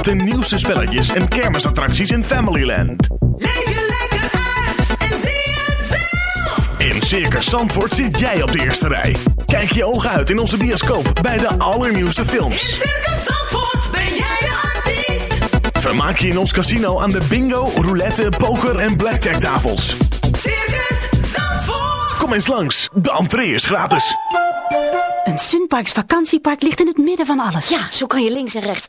op de nieuwste spelletjes en kermisattracties in Familyland. Leef je lekker uit en zie het zelf. In Circus Zandvoort zit jij op de eerste rij. Kijk je ogen uit in onze bioscoop bij de allernieuwste In films. Circus Zandvoort ben jij de artiest. Vermaak je in ons casino aan de bingo, roulette, poker en blackjack tafels. Circus Zandvoort. Kom eens langs, de entree is gratis. Een Sunparks vakantiepark ligt in het midden van alles. Ja, zo kan je links en rechts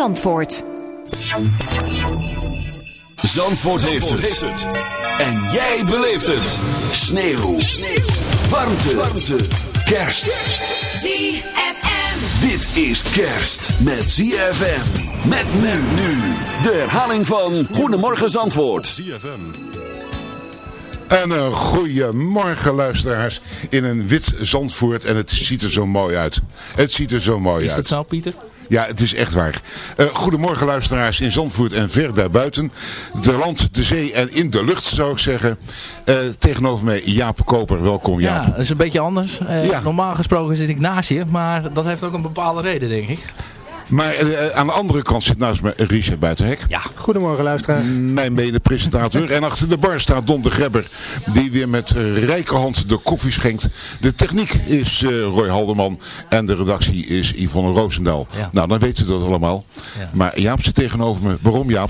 Zandvoort. Zandvoort, heeft, het. En jij beleeft het. Sneeuw. Warmte. Warmte. Kerst. ZFM. Dit is kerst met ZFM. Met men nu. De herhaling van Goedemorgen Zandvoort. En een goeiemorgen luisteraars in een wit Zandvoort en het ziet er zo mooi uit. Het ziet er zo mooi Is uit. dat zo, Pieter? Ja, het is echt waar. Eh, goedemorgen luisteraars in Zandvoort en ver daarbuiten. De land, de zee en in de lucht zou ik zeggen. Eh, tegenover mij Jaap Koper. Welkom Jaap. Ja, dat is een beetje anders. Eh, Ja. Normaal gesproken zit ik naast je, maar dat heeft ook een bepaalde reden, denk ik. Maar eh, aan de andere kant zit naast me Richard Buitenhek. Ja. Goedemorgen luisteraar. Mijn mede-presentator. En achter de bar staat Don de Grebber. Die weer met eh, rijke hand de koffie schenkt. De techniek is eh, Roy Haldeman. En de redactie is Yvonne Roosendaal. Ja. Nou, dan weten we dat allemaal. Ja. Maar Jaap zit tegenover me. Waarom Jaap?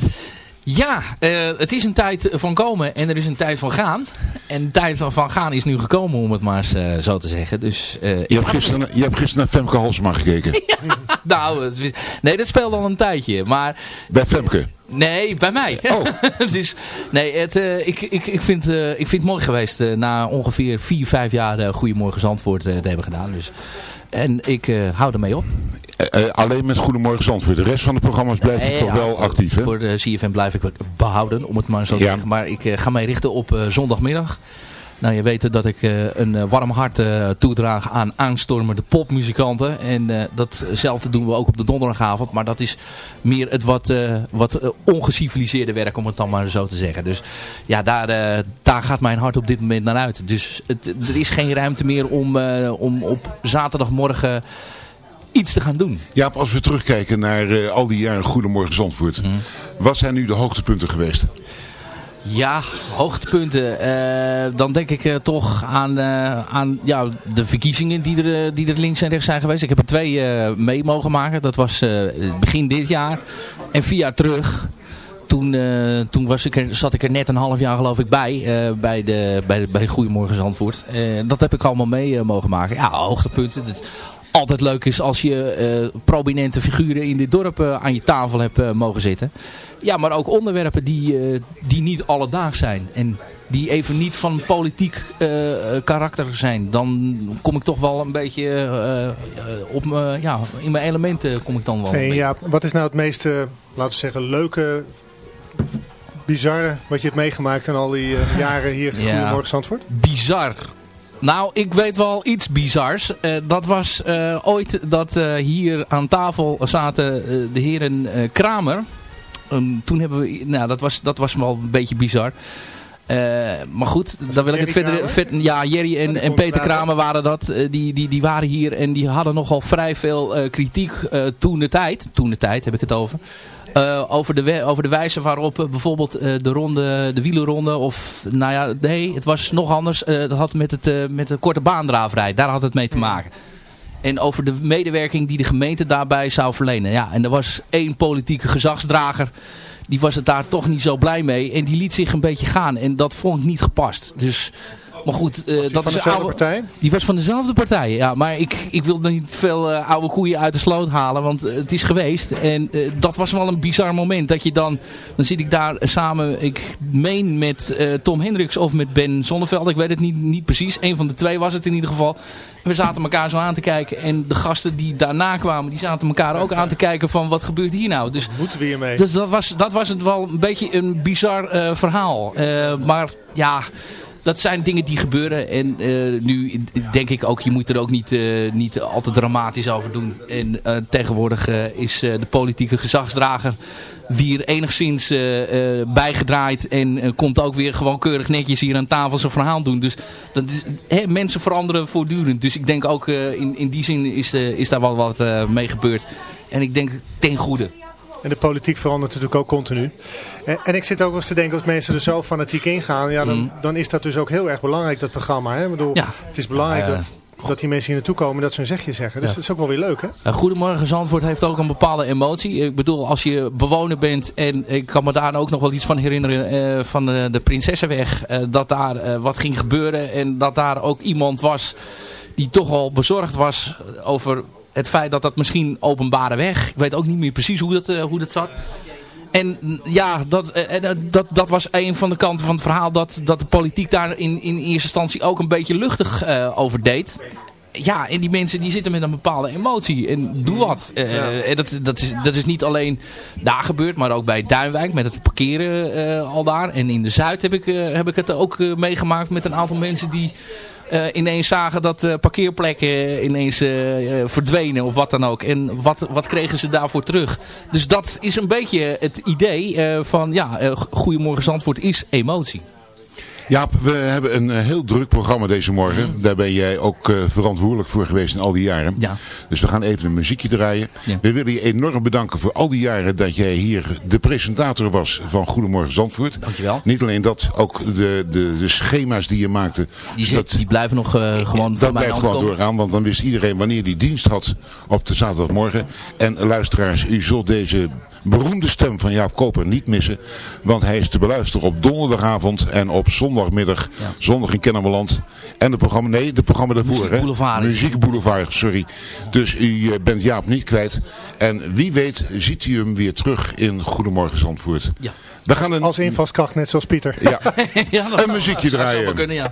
Ja, eh, het is een tijd van komen en er is een tijd van gaan. En de tijd van van gaan is nu gekomen, om het maar eens eh, zo te zeggen. Dus, eh, Je hebt gisteren, je hebt gisteren naar Femke Halsma gekeken. nou, nee, dat speelde al een tijdje. Maar Bij Femke. Nee, bij mij. Oh. dus, nee, het, ik, ik, ik, vind, ik vind het mooi geweest na ongeveer 4, 5 jaar Goedemorgen Zandvoort te hebben gedaan. Dus. En ik eh, hou ermee op. Eh, eh, alleen met Goedemorgen Zandvoort. De rest van de programma's blijft Nee, toch ja, wel actief, hè? Voor de CFM blijf ik behouden, om het maar zo te Ja. zeggen. Maar ik ga mij richten op zondagmiddag. Nou, je weet dat ik eh, een eh, warm hart eh, toedraag aan aanstormende popmuzikanten. En datzelfde doen we ook op de donderdagavond. Maar dat is meer het wat, wat ongeciviliseerde werk, om het dan maar zo te zeggen. Dus ja, daar, daar gaat mijn hart op dit moment naar uit. Dus het, er is geen ruimte meer om, om op zaterdagmorgen iets te gaan doen. Jaap, als we terugkijken naar al die jaren Goedemorgen Zandvoort. Mhm. Wat zijn nu de hoogtepunten geweest? Ja, hoogtepunten. Eh, dan denk ik eh, toch aan, eh, aan ja, de verkiezingen die er, die er links en rechts zijn geweest. Ik heb er twee mee mogen maken. Dat was begin dit jaar en vier jaar terug. Toen, toen was ik er, zat ik er net een half jaar geloof ik bij. bij, de, bij, de, bij Goedemorgen Zandvoort. Dat heb ik allemaal mee mogen maken. Ja, hoogtepunten. Altijd leuk is als je eh, prominente figuren in dit dorp eh, aan je tafel hebt eh, mogen zitten. Ja, maar ook onderwerpen die, die niet alledaags zijn. En die even niet van politiek karakter zijn. Dan kom ik toch wel een beetje op ja, in mijn elementen kom ik dan wel. Hey, ja, wat is nou het meest, laten we zeggen, leuke, bizarre wat je hebt meegemaakt in al die jaren hier Ja. Goedemorgen Zandvoort? Bizar. Nou, ik weet wel iets bizars. Eh, dat was eh, ooit dat eh, hier aan tafel zaten de heren Kramer. Ehm, toen hebben we, nou dat was, dat was wel een beetje bizar. Eh, maar goed, dan wil ik het verder, ver- Ja, Jerry en, en Peter. Kramer waren dat. Eh, die, die, die waren hier en die hadden nogal vrij veel eh, kritiek toen de tijd. Toen de tijd heb ik het over. Over, de over de wijze waarop bijvoorbeeld de ronde, de wielerronde of, nou ja, nee, het was nog anders. Dat had met, het, met de korte baandraverij, daar had het mee te maken. En over de medewerking die de gemeente daarbij zou verlenen. Ja, en er was één politieke gezagsdrager. Die was het daar toch niet zo blij mee. En die liet zich een beetje gaan. En dat vond ik niet gepast. Dus, maar goed. eh, dat van is dezelfde partij? Die was van dezelfde partij. Ja, maar ik, ik wil niet veel eh, oude koeien uit de sloot halen. Want eh, het is geweest. En dat was wel een bizar moment. Dat je dan, dan zit ik daar samen. Ik meen met Tom Hendricks of met Ben Zonneveld. Ik weet het niet, niet precies. Een van de twee was het in ieder geval. We zaten elkaar zo aan te kijken. En de gasten die daarna kwamen. Die zaten elkaar ook aan te kijken van wat gebeurt hier nou. Dus Moeten we hiermee? dus dat was, dat was het wel een beetje een bizar verhaal. Maar ja, dat zijn dingen die gebeuren. En eh, nu denk ik ook, je moet er ook niet, eh, niet al te dramatisch over doen. En eh, tegenwoordig is de politieke gezagsdrager weer enigszins bijgedraaid. En komt ook weer gewoon keurig netjes hier aan tafel zijn verhaal doen. Dus dat is, hè, mensen veranderen voortdurend. Dus ik denk ook in, in die zin is, is daar wel wat mee gebeurd. En ik denk ten goede. En de politiek verandert natuurlijk ook continu. En, en ik zit ook wel eens te denken, als mensen er zo fanatiek in gaan, ja, dan, dan is dat dus ook heel erg belangrijk, dat programma. Hè? Ik bedoel, Ja. Het is belangrijk Ja, dat, dat die mensen hier naartoe komen, dat ze een zegje zeggen. Dus Ja. dat is ook wel weer leuk, hè? Goedemorgen Zandvoort heeft ook een bepaalde emotie. Ik bedoel, als je bewoner bent en ik kan me daar ook nog wel iets van herinneren eh, van de, de Prinsessenweg. eh, dat daar eh, wat ging gebeuren en dat daar ook iemand was die toch al bezorgd was over het feit dat dat misschien openbare weg. Ik weet ook niet meer precies hoe dat, eh, hoe dat zat. En ja, dat, eh, eh, dat, dat, dat was een van de kanten van het verhaal dat, dat de politiek daar in, in eerste instantie ook een beetje luchtig over deed. Ja, en die mensen die zitten met een bepaalde emotie. En doe wat. Dat, dat, is, dat is niet alleen daar gebeurd, maar ook bij Duinwijk met het parkeren al daar. En in de Zuid heb ik, heb ik het ook meegemaakt met een aantal mensen die ineens zagen dat eh, parkeerplekken ineens eh, eh, verdwenen of wat dan ook. En wat, wat kregen ze daarvoor terug? Dus dat is een beetje het idee eh, van ja, eh, Goedemorgen Zandvoort is emotie. Jaap, we hebben een eh, heel druk programma deze morgen. Daar ben jij ook eh, verantwoordelijk voor geweest in al die jaren. Ja. Dus we gaan even een muziekje draaien. Ja. We willen je enorm bedanken voor al die jaren dat jij hier de presentator was van Goedemorgen Zandvoort. Dankjewel. Niet alleen dat, ook de, de, de schema's die je maakte. Die, zit, dat, die blijven nog eh, gewoon dat blijft gewoon komen. doorgaan, want dan wist iedereen wanneer die dienst had op de zaterdagmorgen. En luisteraars, u zult deze beroemde stem van Jaap Koper niet missen. Want hij is te beluisteren op donderdagavond en op zondagmiddag, zondag in Kennemerland. En de programma, nee, de programma daarvoor. Muziek hè? Boulevard. Muziek Boulevard, sorry. Dus u eh, bent Jaap niet kwijt. En wie weet ziet u hem weer terug in Goedemorgen Zandvoort. Ja. We gaan een, Als invalskracht, net zoals Pieter. ja, ja, dat Een muziekje draaien. zomaar kunnen, ja.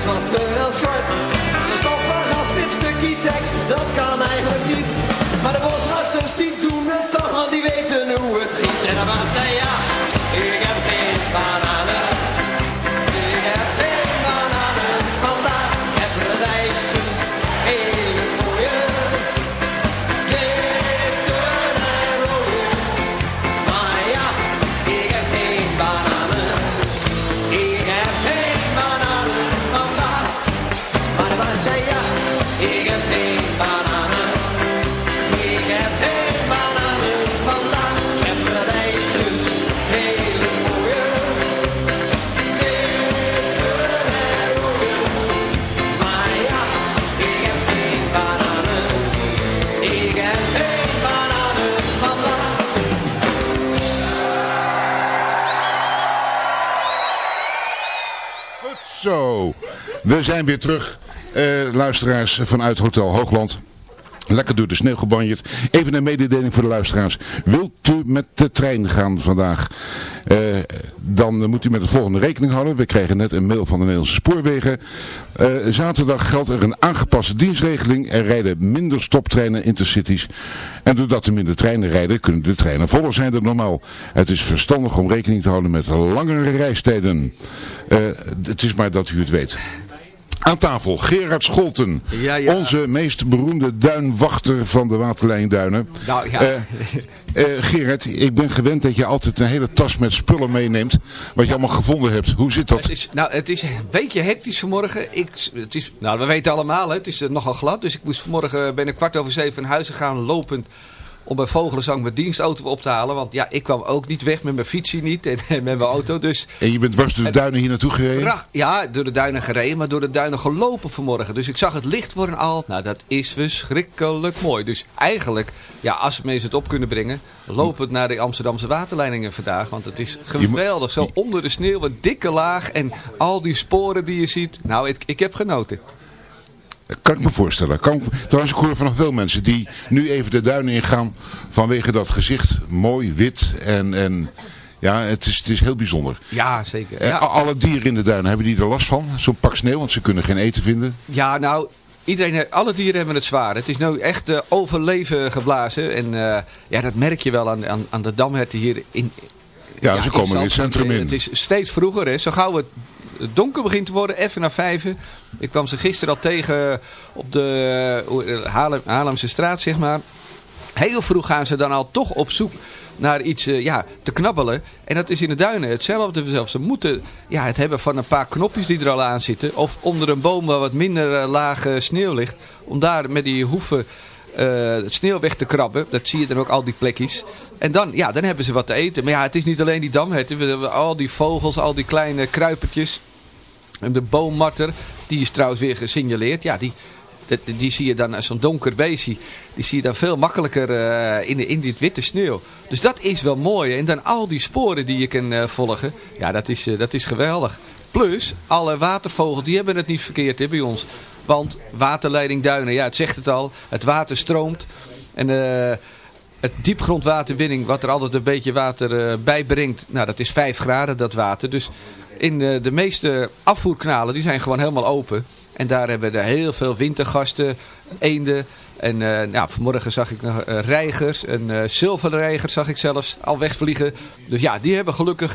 Is wat te veel schort. Zo stoffig als dit stukje tekst, dat kan Zo, we zijn weer terug, eh, luisteraars vanuit Hotel Hoogland. Lekker door de sneeuw gebanjerd. Even een mededeling voor de luisteraars. Wilt u met de trein gaan vandaag? Eh, dan moet u met het volgende rekening houden. We kregen net een mail van de Nederlandse Spoorwegen. Eh, zaterdag geldt er een aangepaste dienstregeling. Er rijden minder stoptreinen intercities. En doordat er minder treinen rijden, kunnen de treinen voller zijn dan normaal. Het is verstandig om rekening te houden met langere reistijden. Eh, het is maar dat u het weet. Aan tafel Gerard Scholten, Ja, ja. onze meest beroemde duinwachter van de Waterlijnduinen. Nou ja. Eh, eh, Gerard, ik ben gewend dat je altijd een hele tas met spullen meeneemt, wat je allemaal gevonden hebt. Hoe zit dat? Het is, nou, het is een beetje hectisch vanmorgen. Ik, het is, nou, we weten allemaal, hè, het is eh, nogal glad. Dus ik moest vanmorgen bij een kwart over zeven naar huis gaan lopend. Om bij Vogelenzang mijn dienstauto op te halen. Want ja, ik kwam ook niet weg met mijn fietsie niet en, en met mijn auto. Dus En je bent dwars door de duinen hier naartoe gereden? Ja, door de duinen gereden, maar door de duinen gelopen vanmorgen. Dus ik zag het licht worden al. Nou, dat is verschrikkelijk mooi. Dus eigenlijk, ja, als mensen het op kunnen brengen, lopend naar de Amsterdamse waterleidingen vandaag. Want het is geweldig. Zo onder de sneeuw, een dikke laag en al die sporen die je ziet. Nou, ik, ik heb genoten. Kan ik me voorstellen. Kan ik, trouwens, ik hoor van veel mensen die nu even de duinen ingaan vanwege dat gezicht. Mooi, wit en, en ja, het is, het is heel bijzonder. Ja, zeker. Eh, Ja. Alle dieren in de duinen, hebben die er last van? Zo'n pak sneeuw, want ze kunnen geen eten vinden. Ja, nou, iedereen, alle dieren hebben het zwaar. Het is nu echt eh, overleven geblazen. En eh, ja, dat merk je wel aan, aan, aan de damherten hier in... Ja, ze komen in het centrum in. Het is steeds vroeger, hè. Zo gauw het donker begint te worden, even na vijven. Ik kwam ze gisteren al tegen op de eh, Haarlem, Haarlemse straat, zeg maar. Heel vroeg gaan ze dan al toch op zoek naar iets eh, ja, te knabbelen. En dat is in de duinen hetzelfde. Zelfs. Ze moeten ja, het hebben van een paar knopjes die er al aan zitten. Of onder een boom waar wat minder eh, lage sneeuw ligt. Om daar met die hoeven het sneeuw weg te krabben. Dat zie je dan ook, al die plekjes. En dan, ja, dan hebben ze wat te eten. Maar ja, het is niet alleen die damherten. We hebben al die vogels, al die kleine kruipertjes. De boommarter, die is trouwens weer gesignaleerd. Ja, die, die zie je dan, als zo'n donker beestje, die zie je dan veel makkelijker eh, in, in dit witte sneeuw. Dus dat is wel mooi. En dan al die sporen die je kan eh, volgen. Ja, dat is, eh, dat is geweldig. Plus, alle watervogels, die hebben het niet verkeerd hè, bij ons. Want waterleiding Duinen, ja, het zegt het al. Het water stroomt. En het diepgrondwaterwinning, wat er altijd een beetje water bij brengt. Nou, dat is 5 graden, dat water. Dus in eh, de meeste afvoerkanalen, die zijn gewoon helemaal open. En daar hebben we er heel veel wintergasten, eenden. En eh, nou, vanmorgen zag ik nog eh, reigers, een eh zilverreiger zag ik zelfs al wegvliegen. Dus ja, die hebben gelukkig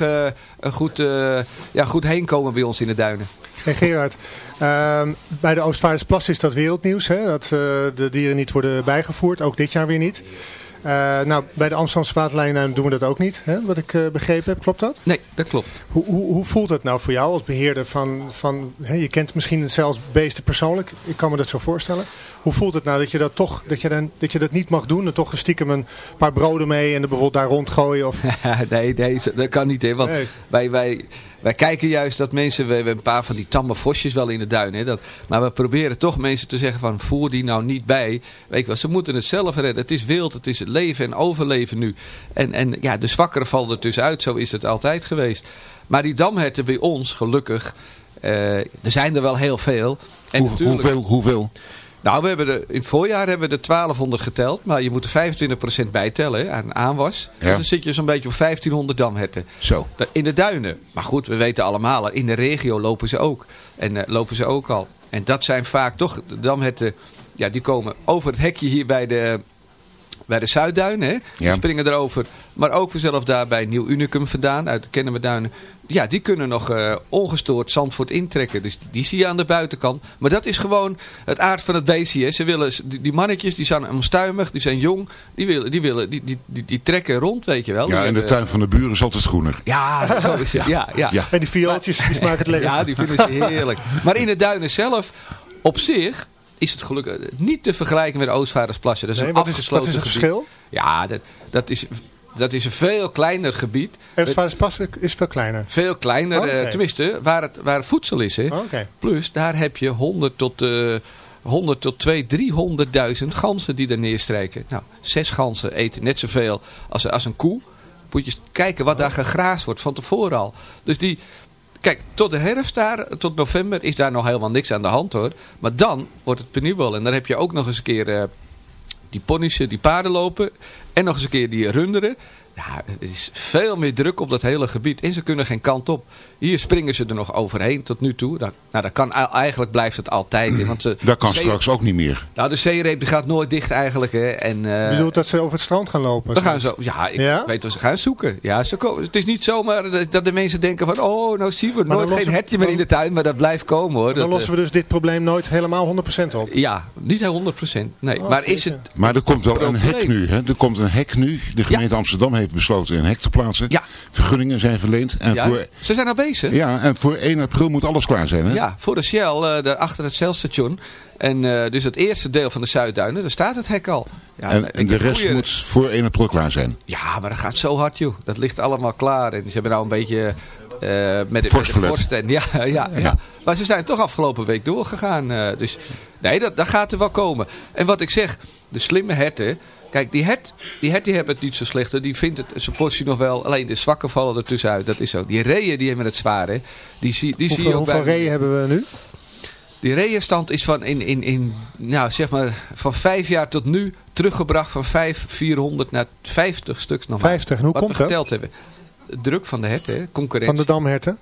een goed, ja, goed heenkomen bij ons in de duinen. Hey Gerard, ehm, bij de Oostvaardersplas is dat wereldnieuws, hè? dat de dieren niet worden bijgevoerd, ook dit jaar weer niet. Eh, nou, bij de Amsterdamse waterlijnen doen we dat ook niet, hè? wat ik eh, begrepen heb. Klopt dat? Nee, dat klopt. Hoe, hoe, hoe voelt het nou voor jou als beheerder van, van hè, je kent misschien zelfs beesten persoonlijk, ik kan me dat zo voorstellen. Hoe voelt het nou dat je dat toch, dat je, dan, dat, je dat niet mag doen en toch stiekem een paar broden mee en er bijvoorbeeld daar rondgooien? Of... nee, nee, dat kan niet. Hè, want Nee. wij, wij, wij kijken juist dat mensen, we hebben een paar van die tamme vosjes wel in de duinen. Hè, dat, maar we proberen toch mensen te zeggen van voer die nou niet bij. Weet je wel, ze moeten het zelf redden. Het is wild, het is het leven en overleven nu. En, en ja, de zwakkere vallen er tussenuit. Zo is het altijd geweest. Maar die damherten bij ons, gelukkig, eh, er zijn er wel heel veel. En Hoe- hoeveel? hoeveel? Nou, we hebben de, in het voorjaar hebben we de 1200 geteld. Maar je moet er 25% bij tellen hè, aan aanwas. Ja. Dus dan zit je zo'n beetje op 1500 damherten. Zo. In de duinen. Maar goed, we weten allemaal, in de regio lopen ze ook. En eh, lopen ze ook al. En dat zijn vaak toch de damherten. Ja, die komen over het hekje hier bij de, bij de Zuidduinen. Hè? Die Ja. springen erover. Maar ook vanzelf daar bij Nieuw Unicum vandaan, uit de Kennemerduinen. Ja, die kunnen nog eh, ongestoord Zandvoort intrekken. Dus die, die zie je aan de buitenkant. Maar dat is gewoon het aard van het beestje. Hè. Ze willen, die, die mannetjes die zijn onstuimig, die zijn jong. Die, willen, die, willen, die, die, die, die trekken rond, weet je wel. Ja, Die en de tuin van de buren is altijd groener. Ja, zo is het. Ja, ja. Ja. En die viooltjes, die smaken het lekkerst. Ja, die vinden ze heerlijk. Maar in de duinen zelf, op zich, is het gelukkig niet te vergelijken met Oostvaardersplassen. Dat is Nee, een wat is- afgesloten wat is het gebied. verschil? Ja, dat, dat, is, dat is een veel kleiner gebied. Eustvaarderspas is veel kleiner. Veel kleiner, Oh, eh, tenminste, waar het, waar het voedsel is. Hè. Oh. Plus, daar heb je 100 tot, eh 100 tot 2, 300.000 ganzen die er neerstrijken. Nou, zes ganzen eten net zoveel als, als een koe. Moet je kijken wat daar gegraasd wordt van tevoren al. Dus die, kijk, tot de herfst daar, tot november is daar nog helemaal niks aan de hand hoor. Maar dan wordt het penibel. En dan heb je ook nog eens een keer eh, die ponies, die paarden lopen. En nog eens een keer die runderen. Ja, er is veel meer druk op dat hele gebied. En ze kunnen geen kant op. Hier springen ze er nog overheen tot nu toe. Dat, nou, dat kan, eigenlijk blijft het altijd. Want ze, Dat kan straks ook niet meer. Nou, de zeereep die gaat nooit dicht eigenlijk. Hè. En, eh, Je bedoelt dat ze over het strand gaan lopen? dan gaan ze, ja, ik Ja? weet wat ze gaan zoeken. Ja, ze komen, het is niet zomaar dat- dat de mensen denken van, oh, nou zien we nooit geen hertje meer in de tuin, maar dat blijft komen hoor. Dan Dat, lossen we dus dit probleem nooit helemaal 100% op. eh, Ja, niet 100%. Nee, Oh, maar is het... Maar er komt wel een hek nu. Hè? Er komt een hek nu. De gemeente Amsterdam heeft besloten een hek te plaatsen. Ja. Vergunningen zijn verleend. En, Ja, voor, ze zijn al bezig. ja, en voor 1 april moet alles klaar zijn. Hè? Ja, voor de Shell, daar achter het Shell-station. En eh, dus het eerste deel van de Zuidduinen, daar staat het hek al. Ja, en, de rest goeie- moet voor 1 april klaar zijn. Ja, maar dat gaat zo hard, joh. Dat ligt allemaal klaar. En ze hebben nou een beetje... eh met, de, met de Vorstverlet. vorst en, ja, ja, ja, Ja. Maar ze zijn toch afgelopen week doorgegaan. dus nee, dat, dat gaat er wel komen. En wat ik zeg, de slimme herten... Kijk, die hert, die hert die hebben het niet zo slecht. hè. Die vindt het zijn portie nog wel. Alleen de zwakken vallen er tussenuit. Dat is zo. Die reeën die hebben het zwaar. Hè. Die, zie, die zie je Hoeveel, ook hoeveel bij... reeën hebben we nu? Die reeënstand is van, in, in, in, nou, zeg maar, van vijf jaar tot nu teruggebracht van 5, 400 naar 50 stuks nog maar. 50. En hoe Wat komt we dat? geteld hebben. Druk van de herten, hè, concurrentie. Van de damherten?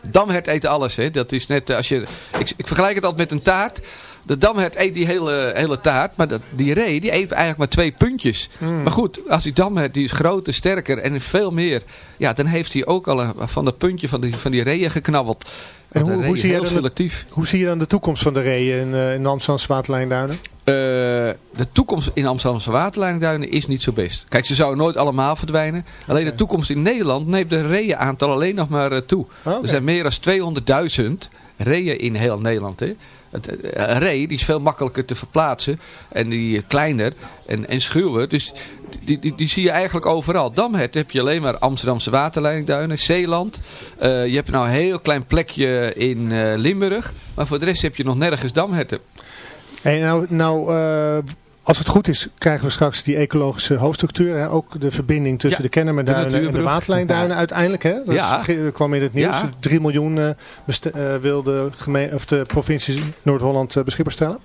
Damhert eet alles. Hè. Dat is net eh, als je. Ik, ik vergelijk het altijd met een taart. De damhert eet die hele, hele taart. Maar dat, die ree die eet eigenlijk maar twee puntjes. Hmm. Maar goed, als die damhert die is groter, sterker en veel meer. Ja, dan heeft hij ook al een, van dat puntje van die, van die reeën geknabbeld. En hoe, hoe, zie je heel dan de, selectief. hoe zie je dan de toekomst van de reeën in, eh, in de Amsterdamse waterlijnduinen? Eh, de toekomst in Amsterdamse waterlijnduinen is niet zo best. Kijk, ze zouden nooit allemaal verdwijnen. Alleen de toekomst in Nederland neemt de reeënaantal alleen nog maar eh, toe. Oké. Er zijn meer dan 200.000 reeën in heel Nederland. Hè. Het, eh, een ree die is veel makkelijker te verplaatsen. En die eh, kleiner en, en schuwer. Dus die, die, die zie je eigenlijk overal. Damhert heb je alleen maar Amsterdamse waterleidingduinen. Zeeland. Eh, je hebt nou een heel klein plekje in eh, Limburg. Maar voor de rest heb je nog nergens damherten. Hey, nou, nou eh, als het goed is, krijgen we straks die ecologische hoofdstructuur. Hè? Ook de verbinding tussen Ja, de Kennemerduinen de en de. Waterlijnduinen uiteindelijk. Hè? Dat Ja. is- dat kwam in het nieuws. Ja. 3 miljoen eh, beste- eh, wil de, geme- of de provincie Noord-Holland eh, beschikbaar stellen.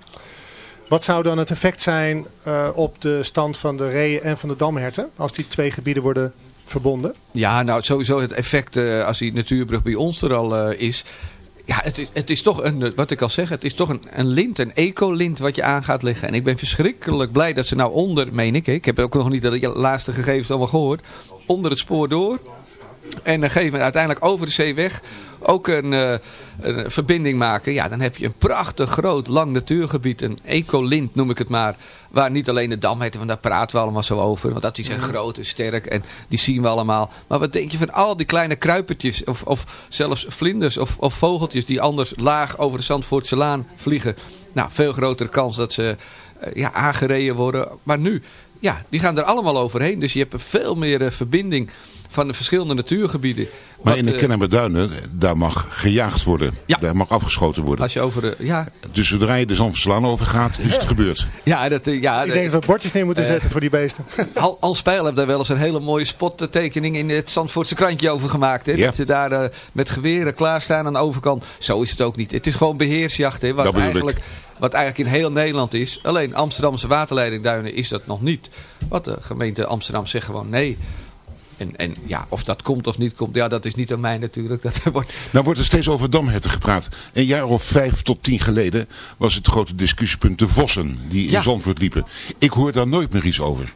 Wat zou dan het effect zijn op de stand van de reeën en van de damherten? Als die twee gebieden worden verbonden? Ja, nou sowieso het effect als die natuurbrug bij ons er al is. Ja, het is, het is toch een, wat ik al zeg, het is toch een, een lint, een ecolint wat je aan gaat leggen. En ik ben verschrikkelijk blij dat ze nou onder, meen ik, ik heb ook nog niet de laatste gegevens allemaal gehoord, onder het spoor door. En dan geven we uiteindelijk over de zee weg ook een, eh, een verbinding maken. Ja, dan heb je een prachtig groot lang natuurgebied. Een ecolint noem ik het maar. Waar niet alleen de damherten, want daar praten we allemaal zo over. Want dat die zijn groot en sterk en die zien we allemaal. Maar wat denk je van al die kleine kruipertjes of, of zelfs vlinders of, of vogeltjes die anders laag over de Zandvoortse Laan vliegen. Nou, veel grotere kans dat ze eh, ja, aangereden worden. Maar nu, ja, die gaan er allemaal overheen. Dus je hebt een veel meer eh, verbinding van de verschillende natuurgebieden. Maar Wat, in de eh, Kennemerduinen, daar mag gejaagd worden. Ja. Daar mag afgeschoten worden. Als je over de... Ja, Dus zodra je de Zandverslaan over gaat, is het gebeurd. ja, dat, eh, ja Ik denk dat we bordjes neer moeten Eh, zetten voor die beesten. Al, Al Spijl heeft daar wel eens een hele mooie spottekening in het Zandvoortse krantje over gemaakt. Hè? Ja. Dat ze daar eh, met geweren klaarstaan aan de overkant. Zo is het ook niet. Het is gewoon beheersjacht. Hè? Wat, Dat bedoel ik. eigenlijk, wat eigenlijk in heel Nederland is. Alleen Amsterdamse waterleidingduinen is dat nog niet. Wat de gemeente Amsterdam zegt gewoon nee. En, en ja, of dat komt of niet komt, ja, dat is niet aan mij natuurlijk. Dat wordt, Nou wordt er steeds over damherten gepraat. Een jaar of vijf tot tien geleden was het grote discussiepunt de vossen die in Ja. Zandvoort liepen. Ik hoor daar nooit meer iets over.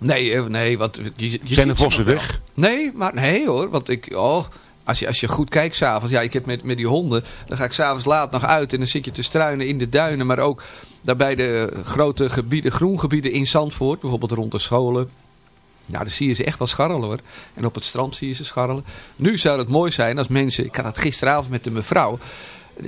nee, eh, nee, want je, Zijn de vossen weg? Nee, maar nee hoor. Want ik, oh, als je, als je goed kijkt s'avonds. Ja, ik heb met, met die honden. Dan ga ik s'avonds laat nog uit. En dan zit je te struinen in de duinen. Maar ook daarbij de grote gebieden, groengebieden in Zandvoort. Bijvoorbeeld rond de scholen. Nou, dan zie je ze echt wel scharrelen hoor. En op het strand zie je ze scharrelen. Nu zou het mooi zijn als mensen... Ik had het gisteravond met de mevrouw.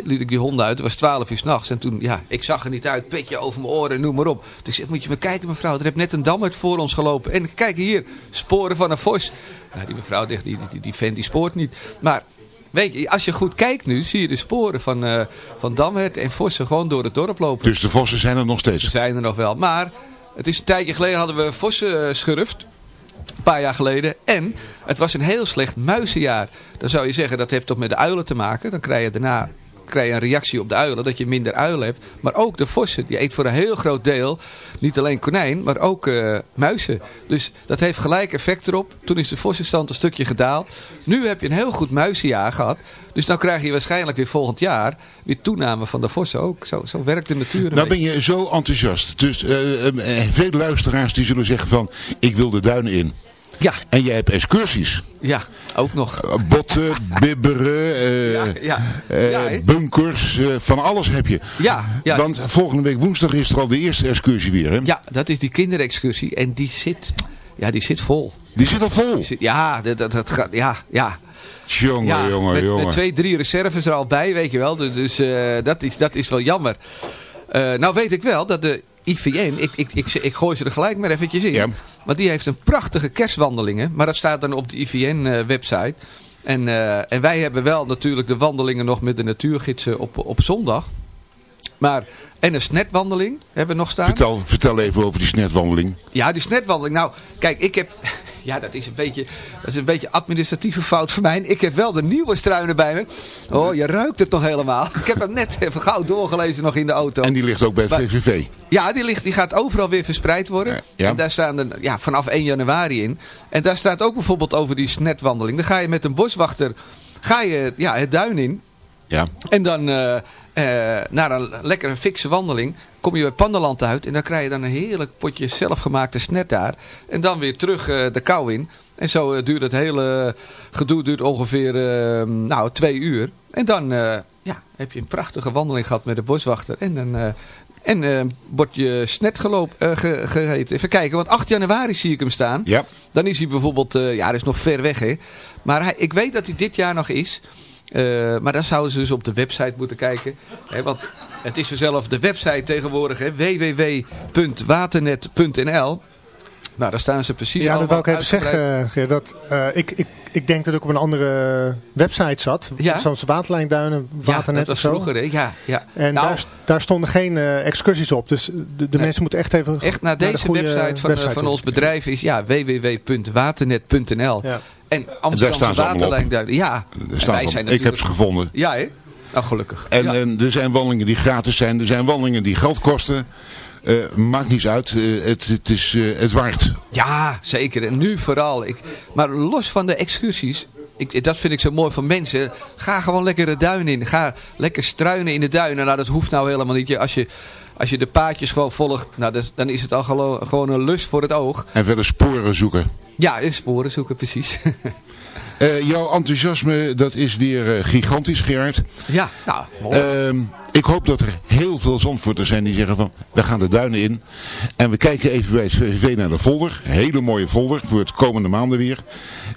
Liet ik die honden uit. Het was 12 uur s'nachts. En toen, ja, ik zag er niet uit. Petje over mijn oren, noem maar op. Dus ik zeg, moet je maar kijken mevrouw. Er heeft net een dammert voor ons gelopen. En kijk hier, sporen van een vos. Nou, die mevrouw zegt, die, die, die vent die spoort niet. Maar weet je, als je goed kijkt nu, zie je de sporen van, eh van damhert en vossen gewoon door het dorp lopen. Dus de vossen zijn er nog Ze steeds. zijn er nog wel. Maar het is een tijdje geleden hadden we vossen eh, schurft. Een paar jaar geleden. En het was een heel slecht muizenjaar. Dan zou je zeggen dat heeft toch met de uilen te maken. Dan krijg je daarna krijg je een reactie op de uilen. Dat je minder uilen hebt. Maar ook de vossen. Die eet voor een heel groot deel. Niet alleen konijn. Maar ook eh, muizen. Dus dat heeft gelijk effect erop. Toen is de vossenstand een stukje gedaald. Nu heb je een heel goed muizenjaar gehad. Dus dan krijg je waarschijnlijk weer volgend jaar. Weer toename van de vossen ook. Zo, zo werkt de natuur. Nou ben je zo enthousiast. Dus eh, veel luisteraars die zullen zeggen van, ik wil de duinen in. Ja, En jij hebt excursies. ja, ook nog. Eh, Botten, bibberen, eh, Ja, ja. eh, bunkers, van alles heb je. Ja, ja. Want volgende week woensdag is er al de eerste excursie weer. Hè? Ja, dat is die kinderexcursie. En die zit, ja, die zit vol. Die zit al vol. Zit- ja, dat, dat, dat gaat, ja, ja. Jongen, ja jongen, met, jongen. met twee, drie reserves er al bij, weet je wel. Dus, dus dat, is, dat is wel jammer. Nou weet ik wel dat de IVN, ik, ik, ik, ik gooi ze er gelijk maar eventjes in. Ja. Want die heeft een prachtige kerstwandelingen. Maar dat staat dan op de IVN-website. en, eh, en wij hebben wel natuurlijk de wandelingen nog met de natuurgidsen op, op zondag. Maar, en een snetwandeling hebben we nog staan. Vertel, vertel even over die snetwandeling. Ja, die snetwandeling. Nou, kijk, ik heb... Ja, dat is een beetje, dat is een beetje administratieve fout voor mij. Ik heb wel de nieuwe struinen bij me. Oh, je ruikt het nog helemaal. Ik heb hem net even gauw doorgelezen nog in de auto. En die ligt ook bij Maar- VVV. Ja, die, ligt, die gaat overal weer verspreid worden. Ja. En daar staan er ja, vanaf 1 januari in. En daar staat ook bijvoorbeeld over die snetwandeling. Dan ga je met een boswachter ga je, ja, het duin in. Ja. En dan eh, eh, na een lekkere fikse wandeling kom je bij Panderland uit. En dan krijg je dan een heerlijk potje zelfgemaakte snet daar. En dan weer terug eh, de kou in. En zo eh, duurt het hele gedoe duurt ongeveer nou, twee uur. En dan ja, heb je een prachtige wandeling gehad met de boswachter. En dan... en eh, wordt je snet geloop, ge- gegeten. Even kijken, want 8 januari zie ik hem staan. Ja. Dan is hij bijvoorbeeld, ja dat is nog ver weg hè. Maar hij, ik weet dat hij dit jaar nog is. Eh, maar dan zouden ze dus op de website moeten kijken. Hè, want het is vanzelf de website tegenwoordig. www.waternet.nl Nou, daar staan ze precies Ja, dat wou ik even zeggen, Geer, dat, eh, ik, ik, ik denk dat ik op een andere website zat. Ja. Zo'n waterlijnduinen, Ja, waternet dat of was zo. vroeger hè. Ja, ja. En Nou, daar, daar stonden geen eh, excursies op. Dus de, de mensen moeten echt even Echt naar de deze website van, website van toe. ons bedrijf is ja, www.waternet.nl Ja. En Amsterdamse op. waterlijnduinen. Ja, staan wij zijn ik heb ze gevonden. Ja hè? Nou, gelukkig. En, ja. en er zijn wandelingen die gratis zijn. Er zijn wandelingen die geld kosten. Eh, maakt niets uit. Eh, het, het, is, eh, het waard. Ja, zeker. En nu vooral. Ik, maar los van de excursies. Ik, dat vind ik zo mooi van mensen. Ga gewoon lekker de duin in. Ga lekker struinen in de duinen. Nou, dat hoeft nou helemaal niet. Als je, als je de paadjes gewoon volgt. Nou, dan is het al gewoon een lust voor het oog. En verder sporen zoeken. Ja, sporen zoeken, precies. Eh, jouw enthousiasme, dat is weer eh, gigantisch, Gerard. ja, nou, mooi. Ehm, ik hoop dat er heel veel zandvoorters zijn die zeggen van, we gaan de duinen in. En we kijken even bij het VVV naar de folder. Hele mooie folder voor het komende maanden weer.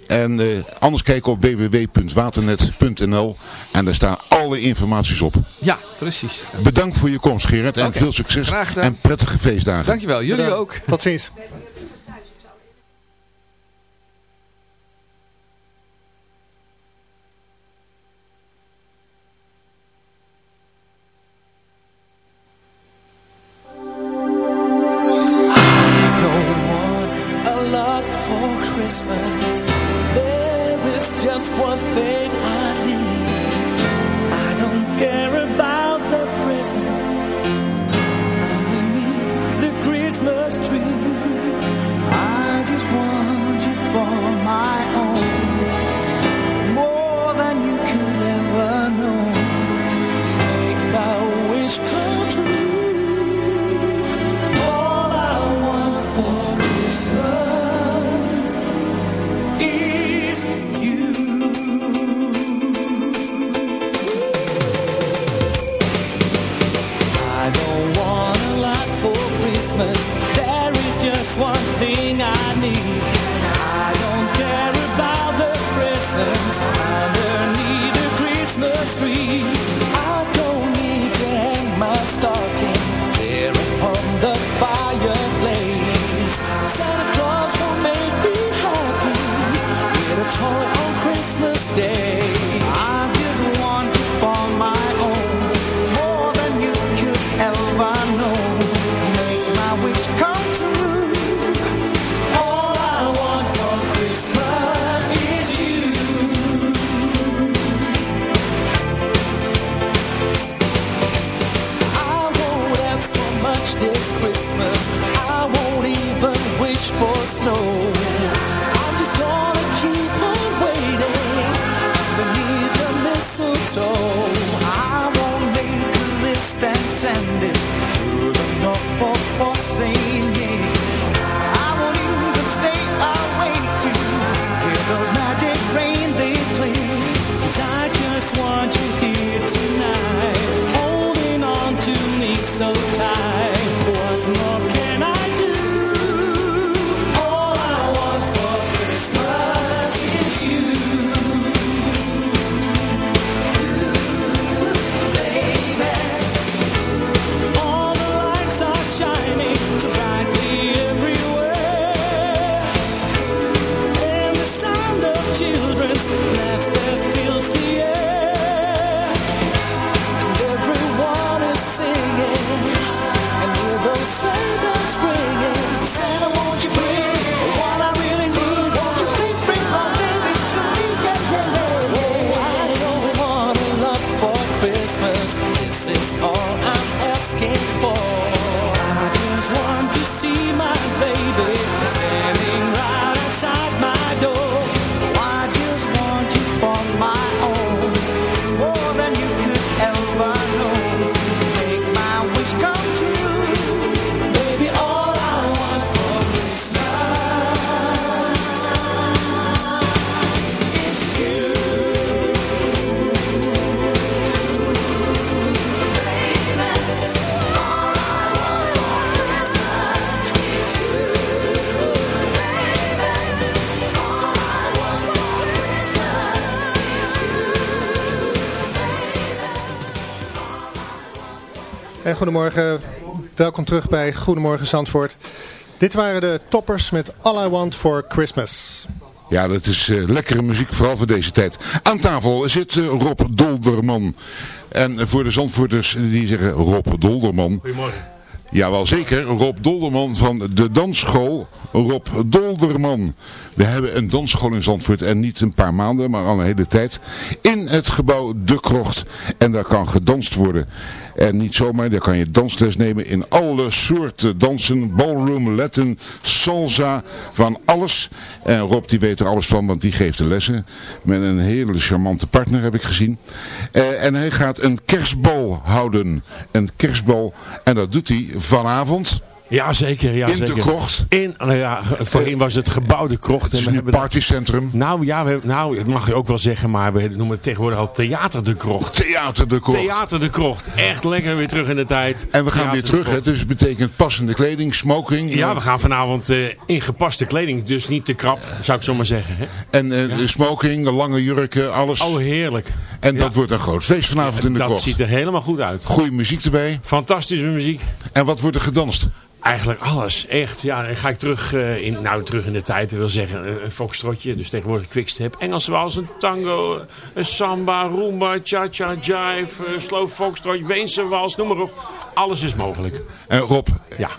En eh, anders kijken op www.waternet.nl en daar staan alle informaties op. ja, precies. Bedankt voor je komst, Gerard. En veel succes en prettige feestdagen. Dankjewel. Jullie Bedankt. ook. Tot ziens. En goedemorgen, welkom terug bij Goedemorgen Zandvoort. Dit waren de toppers met All I Want For Christmas. Ja, dat is eh, lekkere muziek, vooral voor deze tijd. Aan tafel zit eh, Rob Dolderman. En voor de Zandvoorters die zeggen Rob Dolderman. Goedemorgen. Ja, wel zeker. Rob Dolderman van de dansschool Rob Dolderman. We hebben een dansschool in Zandvoort en niet een paar maanden, maar al een hele tijd. In het gebouw De Krocht. En daar kan gedanst worden. En niet zomaar, daar kan je dansles nemen in alle soorten dansen. Ballroom, Latin, salsa, van alles. En Rob die weet er alles van, want die geeft de lessen. Met een hele charmante partner heb ik gezien. Eh, en hij gaat een kerstbal houden. Een kerstbal. En dat doet hij vanavond. Ja, zeker. Ja, In zeker. de krocht. In, nou ja, voorheen was het gebouw de krocht. Het is nu partycentrum. Nou ja, we, nou, dat mag je ook wel zeggen, maar we noemen het tegenwoordig al Theater de Krocht. Theater de Krocht. Theater de Krocht. Echt lekker weer terug in de tijd. En we gaan Theater weer terug, hè? Dus het betekent passende kleding, smoking. Ja, we gaan vanavond eh, in gepaste kleding, dus niet te krap, zou ik zo maar zeggen. Hè? En eh, de smoking, de lange jurken, alles. Oh, heerlijk. En dat wordt een groot feest vanavond in de Dat krocht. ziet er helemaal goed uit. Goeie muziek erbij. Fantastische muziek. En wat wordt er gedanst? Eigenlijk alles, echt. Ja, dan ga ik terug, eh, in, nou, terug in de tijd, dat wil zeggen een, een foxtrotje, dus tegenwoordig quickstep. Engels wals, een tango, een samba, rumba, cha-cha, jive, eh, slow foxtrot, Weense wals, noem maar op. Alles is mogelijk. En Rob, Ja.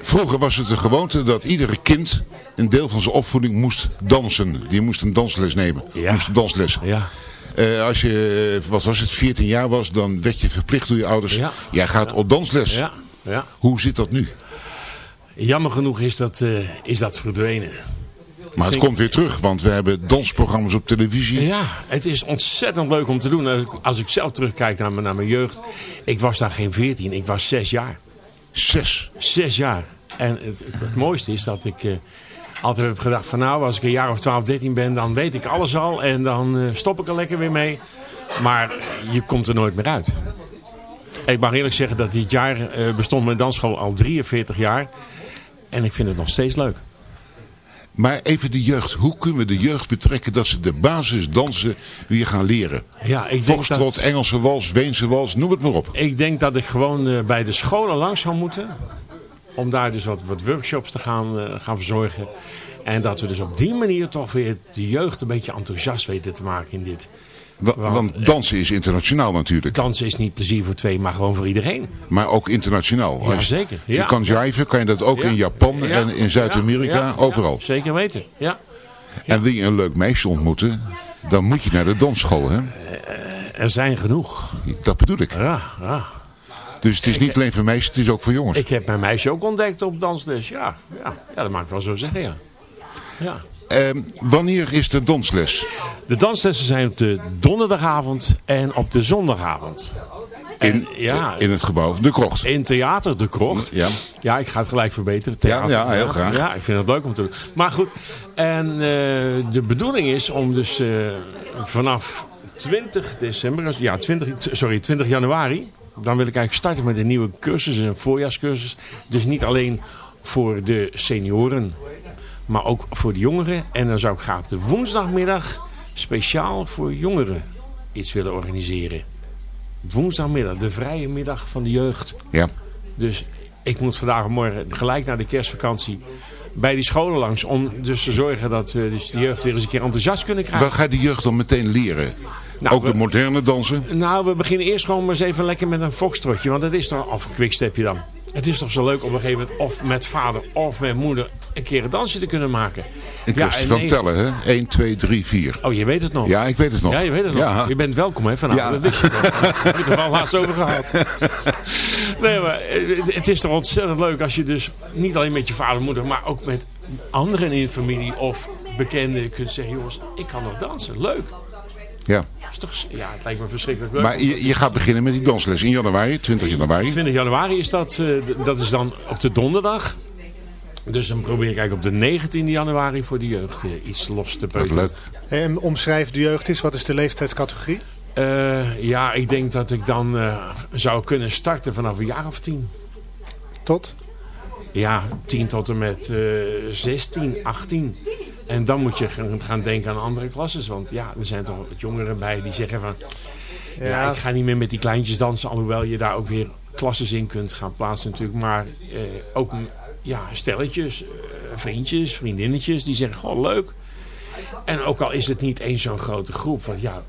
vroeger was het de gewoonte dat iedere kind een deel van zijn opvoeding moest dansen. Die moest een dansles nemen. Ja. Moest een dansles. Ja. Eh, als je, wat was het, 14 jaar was, dan werd je verplicht door je ouders. Ja. Jij gaat op dansles. Ja, ja. Hoe zit dat nu? Jammer genoeg is dat, eh, is dat verdwenen. Maar het komt weer terug, want we hebben dansprogramma's op televisie. Ja, het is ontzettend leuk om te doen. Als ik- Als ik zelf terugkijk naar, mijn- naar mijn jeugd. Ik was daar geen 14, ik was 6 jaar. Zes. Zes jaar. En het, het, het mooiste is dat ik eh, altijd heb gedacht van nou, als ik een jaar of 12, 13 ben, dan weet ik alles al. En dan eh, stop ik er lekker weer mee. Maar je komt er nooit meer uit. Ik mag eerlijk zeggen dat dit jaar eh, bestond mijn dansschool al 43 jaar. En ik vind het nog steeds leuk. Maar even de jeugd. Hoe kunnen we de jeugd betrekken dat ze de basisdansen weer gaan leren? Ja, ik denk dat- Engelse wals, Weense wals, noem het maar op. Ik denk dat ik gewoon eh, bij de scholen langs zou moeten. Om daar dus wat, wat workshops te gaan, eh, gaan verzorgen. En dat we dus op die manier toch weer de jeugd een beetje enthousiast weten te maken in dit. Wa- Want dansen is internationaal natuurlijk. Dansen is niet plezier voor twee, maar gewoon voor iedereen. Maar ook internationaal. Ja, Als zeker. Je kan jiven, kan je dat ook Ja. in Japan Ja. en in Zuid-Amerika, overal. ja, zeker weten, ja. En wil je een leuk meisje ontmoeten, dan moet je naar de dansschool. Hè? Er zijn genoeg. Dat bedoel ik. Ja, ja. Dus het is niet alleen voor meisjes, het is ook voor jongens. Ik heb mijn meisje ook ontdekt op dansles. Ja, ja. ja dat mag ik wel zo zeggen, ja. ja. Ehm, wanneer is de dansles? De danslessen zijn op de donderdagavond en op de zondagavond. In, ja. in het gebouw De Krocht. In theater De Krocht. Ja. Ja, ik ga het gelijk verbeteren. Theater, Ja, ja, heel graag. Ja, ik vind het leuk om te doen. Maar goed, en eh, de bedoeling is om dus eh, vanaf 20 december, ja 20, sorry, 20 januari, dan wil ik eigenlijk starten met een nieuwe cursus, een voorjaarscursus. Dus niet alleen voor de senioren, maar ook voor de jongeren. En dan zou ik graag op de woensdagmiddag speciaal voor jongeren iets willen organiseren. Woensdagmiddag, de vrije middag van de jeugd. Ja. Dus ik moet vandaag en morgen gelijk naar de kerstvakantie bij die scholen langs. Om dus te zorgen dat we dus de jeugd weer eens een keer enthousiast kunnen krijgen. Wat ga je de jeugd dan meteen leren? Nou, ook de moderne dansen? Nou, we beginnen eerst gewoon maar eens even lekker met een foxtrotje. Want dat is toch, of een quickstepje dan. Het is toch zo leuk op een gegeven moment of met vader of met moeder een keer een dansje te kunnen maken. Een kwestie en van nee- tellen, hè? 1, 2, 3, 4. Oh, je weet het nog. Ja, ik weet het nog. Ja, je weet het nog. Ja. Je bent welkom hè, vanavond. Ja. Dat wist je nog. We hebben het er al laatst over gehad. Nee, maar het, het is toch ontzettend leuk als je dus niet alleen met je vader en moeder, maar ook met anderen in je familie of bekenden kunt zeggen, jongens, ik kan nog dansen. Leuk. Ja. Is toch, ja, het lijkt me verschrikkelijk leuk. Maar je, je gaat beginnen met die dansles in januari, 20 januari. 20 januari is dat, eh, dat is dan op de donderdag. Dus dan probeer ik eigenlijk op de 19 januari voor de jeugd eh, iets los te peuteren. leuk. En omschrijf de jeugd is, wat is de leeftijdscategorie? Eh, ja, ik denk dat ik dan eh, zou kunnen starten vanaf een jaar of tien. Tot? Ja, 10 tot en met eh 16, 18. En dan moet je gaan gaan denken aan andere klasses. Want ja, er zijn toch wat jongeren bij die zeggen van... Ja, Ja. ik ga niet meer met die kleintjes dansen. Alhoewel je daar ook weer klasses in kunt gaan plaatsen natuurlijk. Maar eh, ook ja, stelletjes, eh, vriendjes, vriendinnetjes. Die zeggen, goh, leuk. En ook al is het niet eens zo'n grote groep. Want ja,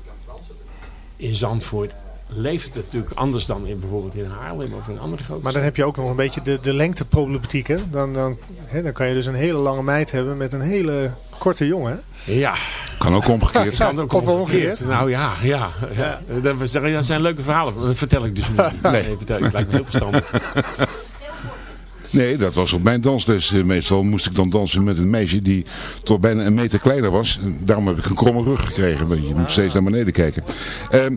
in Zandvoort leeft het natuurlijk anders dan in, bijvoorbeeld in Haarlem of in andere grote Maar dan heb je ook nog een beetje de, de lengteproblematiek. Hè? Dan, dan, hè, dan kan je dus een hele lange meid hebben met een hele korte jongen. hè? Ja. Kan ook omgekeerd. Kan ook Of omgekeerd. omgekeerd. Nou ja, ja. ja. Dat, zijn leuke verhalen. Dat vertel ik dus niet. Nee, vertel ik. Lijkt me heel verstandig. Nee, dat was op mijn dansles. eh, Meestal moest ik dan dansen met een meisje die tot bijna een meter kleiner was. Daarom heb ik een kromme rug gekregen. want Je moet steeds naar beneden kijken. Ehm,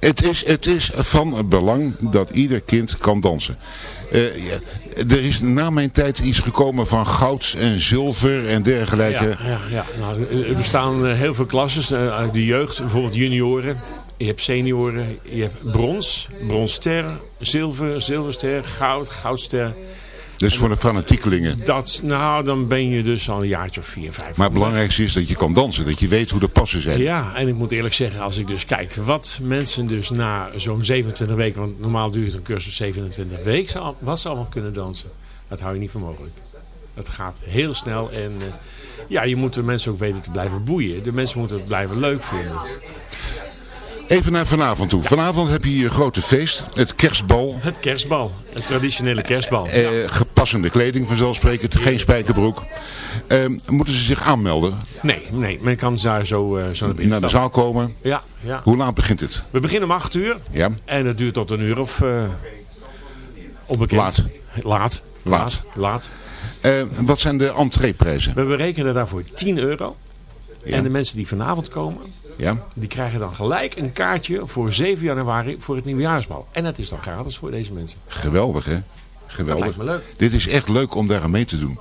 het, is, het is van belang dat ieder kind kan dansen. Eh, ja, er is na mijn tijd iets gekomen van goud en zilver en dergelijke. Ja, ja, ja. Nou, er bestaan eh, heel veel klasses. eh, uit de jeugd, bijvoorbeeld junioren. Je hebt senioren. Je hebt brons, bronsster, zilver, zilverster, goud, goudster. Dus voor de fanatiekelingen. Dat, nou, dan ben je dus al een jaartje of vier, vijf. Maar het belangrijkste is dat je kan dansen. Dat je weet hoe de passen zijn. Ja, en ik moet eerlijk zeggen, als ik dus kijk wat mensen dus na zo'n 27 weken, want normaal duurt een cursus 27 weken, wat ze allemaal kunnen dansen, dat hou je niet voor mogelijk. Het gaat heel snel en eh, ja, je moet de mensen ook weten te blijven boeien. De mensen moeten het blijven leuk vinden. Even naar vanavond toe. Vanavond heb je je grote feest. Het kerstbal. Het kerstbal, het traditionele kerstbal. Eh, gepassende kleding vanzelfsprekend. Geen spijkerbroek. Eh, moeten ze zich aanmelden? Nee, nee, men kan daar zo, eh, zo naar binnen Naar de zaal komen? Ja, ja. Hoe laat begint het? We beginnen om 8 uur Ja. en het duurt tot een uur of eh onbekend. Laat. Laat. Laat. Laat. Eh, wat zijn de entreeprijzen? We berekenen daarvoor 10 euro. Ja. En de mensen die vanavond komen, Ja. die krijgen dan gelijk een kaartje voor 7 januari voor het nieuwjaarsbal. En dat is dan gratis voor deze mensen. Geweldig hè? Geweldig. lijkt me leuk. Dit is echt leuk om daar aan mee te doen.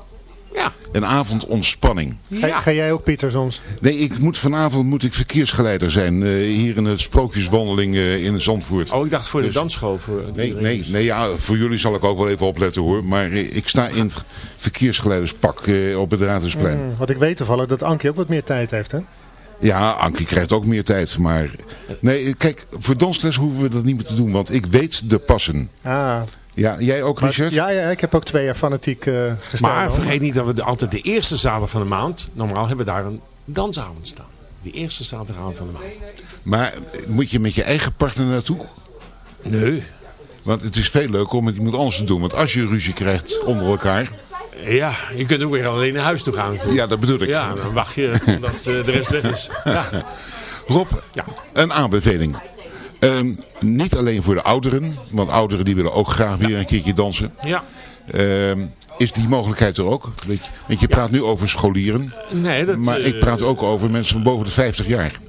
Ja. Een avond ontspanning. Ga, ga jij ook Pieter soms? Nee, ik moet vanavond moet ik verkeersgeleider zijn. eh, hier in het sprookjeswandeling eh, in Zandvoort. Oh, ik dacht voor de Dus- dansschool. Voor Nee, nee, nee ja, voor jullie zal ik ook wel even opletten hoor. Maar eh, ik sta in verkeersgeleiderspak eh, op het Raadhuisplein. Mm, want ik weet toevallig dat Ankie ook wat meer tijd heeft, hè? Ja, Ankie krijgt ook meer tijd. Maar nee, kijk, voor dansles hoeven we dat niet meer te doen. Want ik weet de passen. Ah, Ja, jij ook maar- Richard? ja, ja, ik heb ook twee jaar fanatiek eh gestaan. Maar hoor. vergeet niet dat we de- altijd de eerste zaterdag van de maand, normaal hebben we daar een dansavond staan. Die eerste zaterdagavond van de maand. Maar eh, moet je met je eigen partner naartoe? Nee. Want het is veel leuker om met iemand anders te doen. Want als je ruzie krijgt onder elkaar... Ja, je kunt ook weer alleen naar huis toe gaan natuurlijk. Ja, dat bedoel ik. Ja, dan wacht je totdat eh, de rest weg is. Ja. Rob, een aanbeveling. Ehm, niet alleen voor de ouderen, want ouderen die willen ook graag weer een keertje dansen. Ja. Ehm, is die mogelijkheid er ook? Je, want je praat nu over scholieren, Nee, dat, maar eh, ik praat ook over mensen van boven de 50 jaar.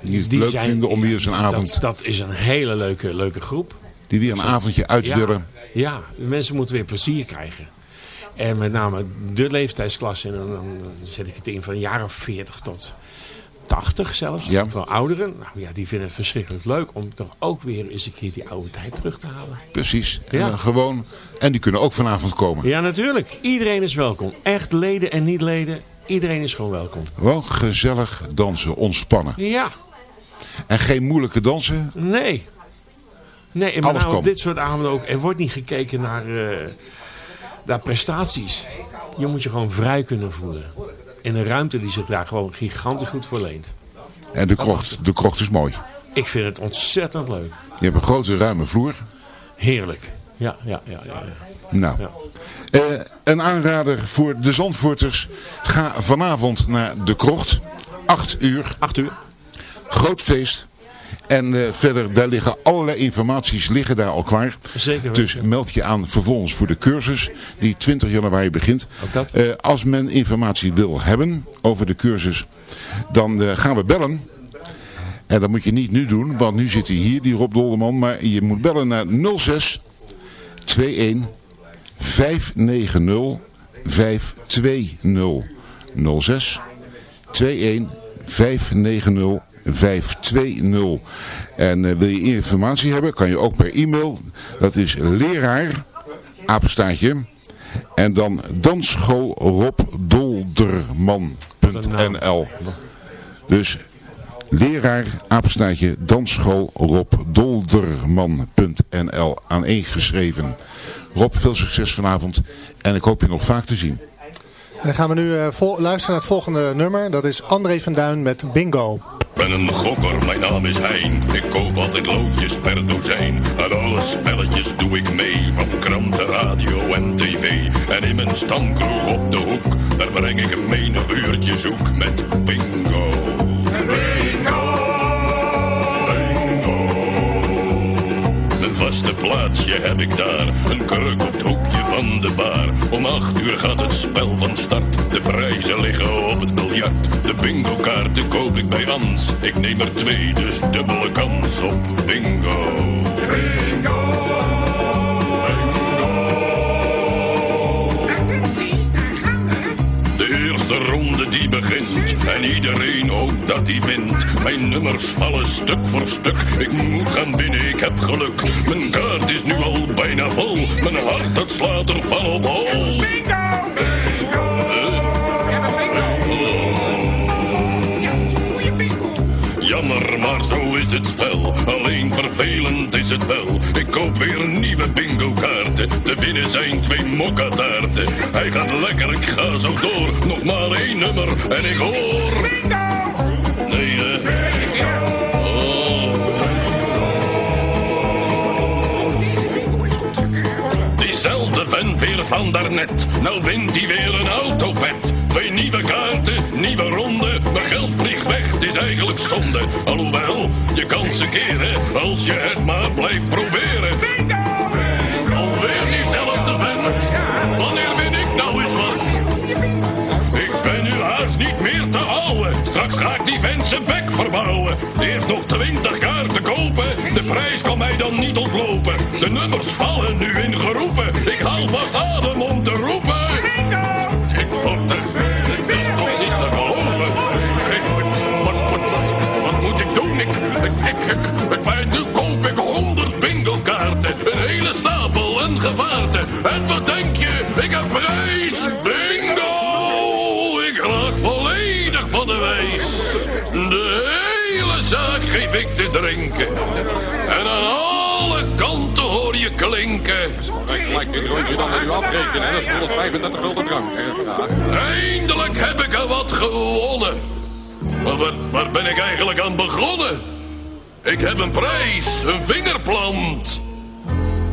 Die het die leuk zijn- vinden om weer eens een avond, Dat, dat is een hele leuke, leuke groep. die weer een avondje uit ja, willen. Ja, de mensen moeten weer plezier krijgen. En met name de leeftijdsklasse, en dan, dan zet ik het in van of 40 tot 80 zelfs, Ja. van ouderen. Nou ja, die vinden het verschrikkelijk leuk om toch ook weer eens een keer die oude tijd terug te halen. Precies. En, Ja. dan gewoon, en die kunnen ook vanavond komen. Ja, natuurlijk. Iedereen is welkom. Echt leden en niet leden, iedereen is gewoon welkom. Gewoon gezellig dansen, ontspannen. Ja, En geen moeilijke dansen. nee. Nee, en kan. op dit soort avonden ook. Er wordt niet gekeken naar, eh, naar prestaties. Je moet je gewoon vrij kunnen voelen. In een ruimte die zich daar gewoon gigantisch goed voor leent. En de krocht, de krocht is mooi. Ik vind het ontzettend leuk. Je hebt een grote ruime vloer. Heerlijk. Ja, ja, ja. ja, ja. Nou, Ja. eh, een aanrader voor de Zandvoorters. Ga vanavond naar de krocht. 8 uur. 8 uur. Groot feest. En eh, verder, daar liggen allerlei informaties liggen daar al klaar. Zeker weten. Dus meld je aan vervolgens voor de cursus die 20 januari begint. Ook dat. Eh, als men informatie wil hebben over de cursus, dan eh, gaan we bellen. En dat moet je niet nu doen, want nu zit hij hier, die Rob Dolderman. Maar je moet bellen naar 06 21 590 520. 06 21 590 520. En eh, wil je informatie hebben, kan je ook per e-mail. Dat is leraar, apenstaartje. En dan dansschoolrobdolderman.nl Dus leraar, apenstaartje, dansschoolrobdolderman.nl aaneengeschreven. Rob, veel succes vanavond. En ik hoop je nog vaak te zien. En dan gaan we nu eh, luisteren naar het volgende nummer. Dat is André van Duin met Bingo. ben een gokker, mijn naam is Hein. Ik koop altijd loodjes per dozijn. Aan alle spelletjes doe ik mee. Van kranten, radio en tv. En in mijn stamkroeg op de hoek. Daar breng ik een menig uurtje zoek met. Bingo! Een vaste plaatsje heb ik daar. Een kruk op het hoekje van de bar. Om acht uur gaat het spel van start. De prijzen liggen op het biljart. De bingo kaarten koop ik bij Hans. Ik neem er twee, dus dubbele kans op bingo. Bingo! Begint en iedereen hoopt dat hij wint. Mijn nummers vallen stuk voor stuk. Ik moet gaan binnen, ik heb geluk. Mijn kaart is nu al bijna vol. Mijn hart dat slaat er van op hol. Bingo! Jammer, maar zo is het spel. Alleen het wel. Ik koop weer nieuwe bingo kaarten. Te winnen zijn twee mokkataarten. Hij gaat lekker, ik ga zo door. Nog maar één nummer en ik hoor. Bingo! Nee, eh. Diezelfde vent weer van daarnet. Nou wint hij weer een autopet. Twee nieuwe kaarten, nieuwe ronde. Mijn geld vliegt weg, het is eigenlijk zonde. Alhoewel, je kan ze keren. Als je het maar blijft proberen. Bingo! Alweer diezelfde vent. Wanneer win ik nou eens wat? Ik ben nu haast niet meer te houden. Straks ga ik die vent zijn bek verbouwen. Eerst nog twintig kaarten kopen. De prijs kan mij dan niet ontlopen. De nummers vallen nu in geroepen. Ik haal vast adem om te roepen. Ik te drinken. En aan alle kanten hoor je klinken. Gelijk dit rondje dan met u afrekenen. Dat is 135 gulden drank. Eindelijk heb ik er wat gewonnen. Maar waar, waar ben ik eigenlijk aan begonnen? Ik heb een prijs, een vingerplant.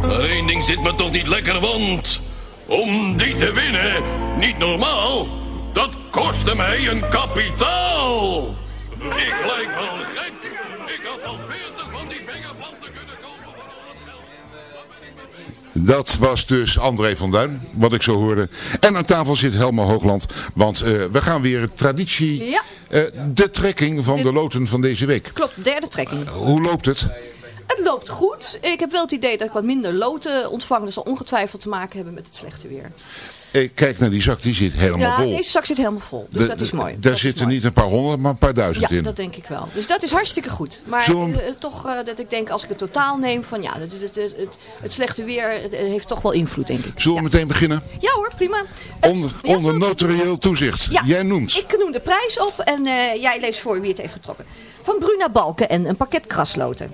Maar één ding zit me toch niet lekker, want... Om die te winnen, niet normaal, dat kostte mij een kapitaal. Ik lijk wel Dat was dus André van Duin, wat ik zo hoorde. En aan tafel zit Helma Hoogland, want eh, we gaan weer traditie, Ja. eh, de trekking van de loten van deze week. Klopt, derde trekking. Hoe loopt het? Het loopt goed. Ik heb wel het idee dat ik wat minder loten ontvang. Dat zal ongetwijfeld te maken hebben met het slechte weer. Ik kijk naar die zak, die zit helemaal ja, vol. deze zak zit helemaal vol. Dus De- dat is mooi. Daar zitten mooi. niet een paar honderd, maar een paar duizend Ja, in. dat denk ik wel. Dus dat is hartstikke goed. Maar we- eh, toch eh, dat ik denk, als ik het totaal neem, van ja, het, het, het, het, het slechte weer eh, heeft toch wel invloed, denk ik. Zullen we meteen beginnen? Ja hoor, prima. Onder, onder notarieel toezicht. Ja, Jij noemt. Ik noem de prijs op en eh, jij leest voor wie het heeft getrokken. Van Bruna Balken en een pakket krasloten.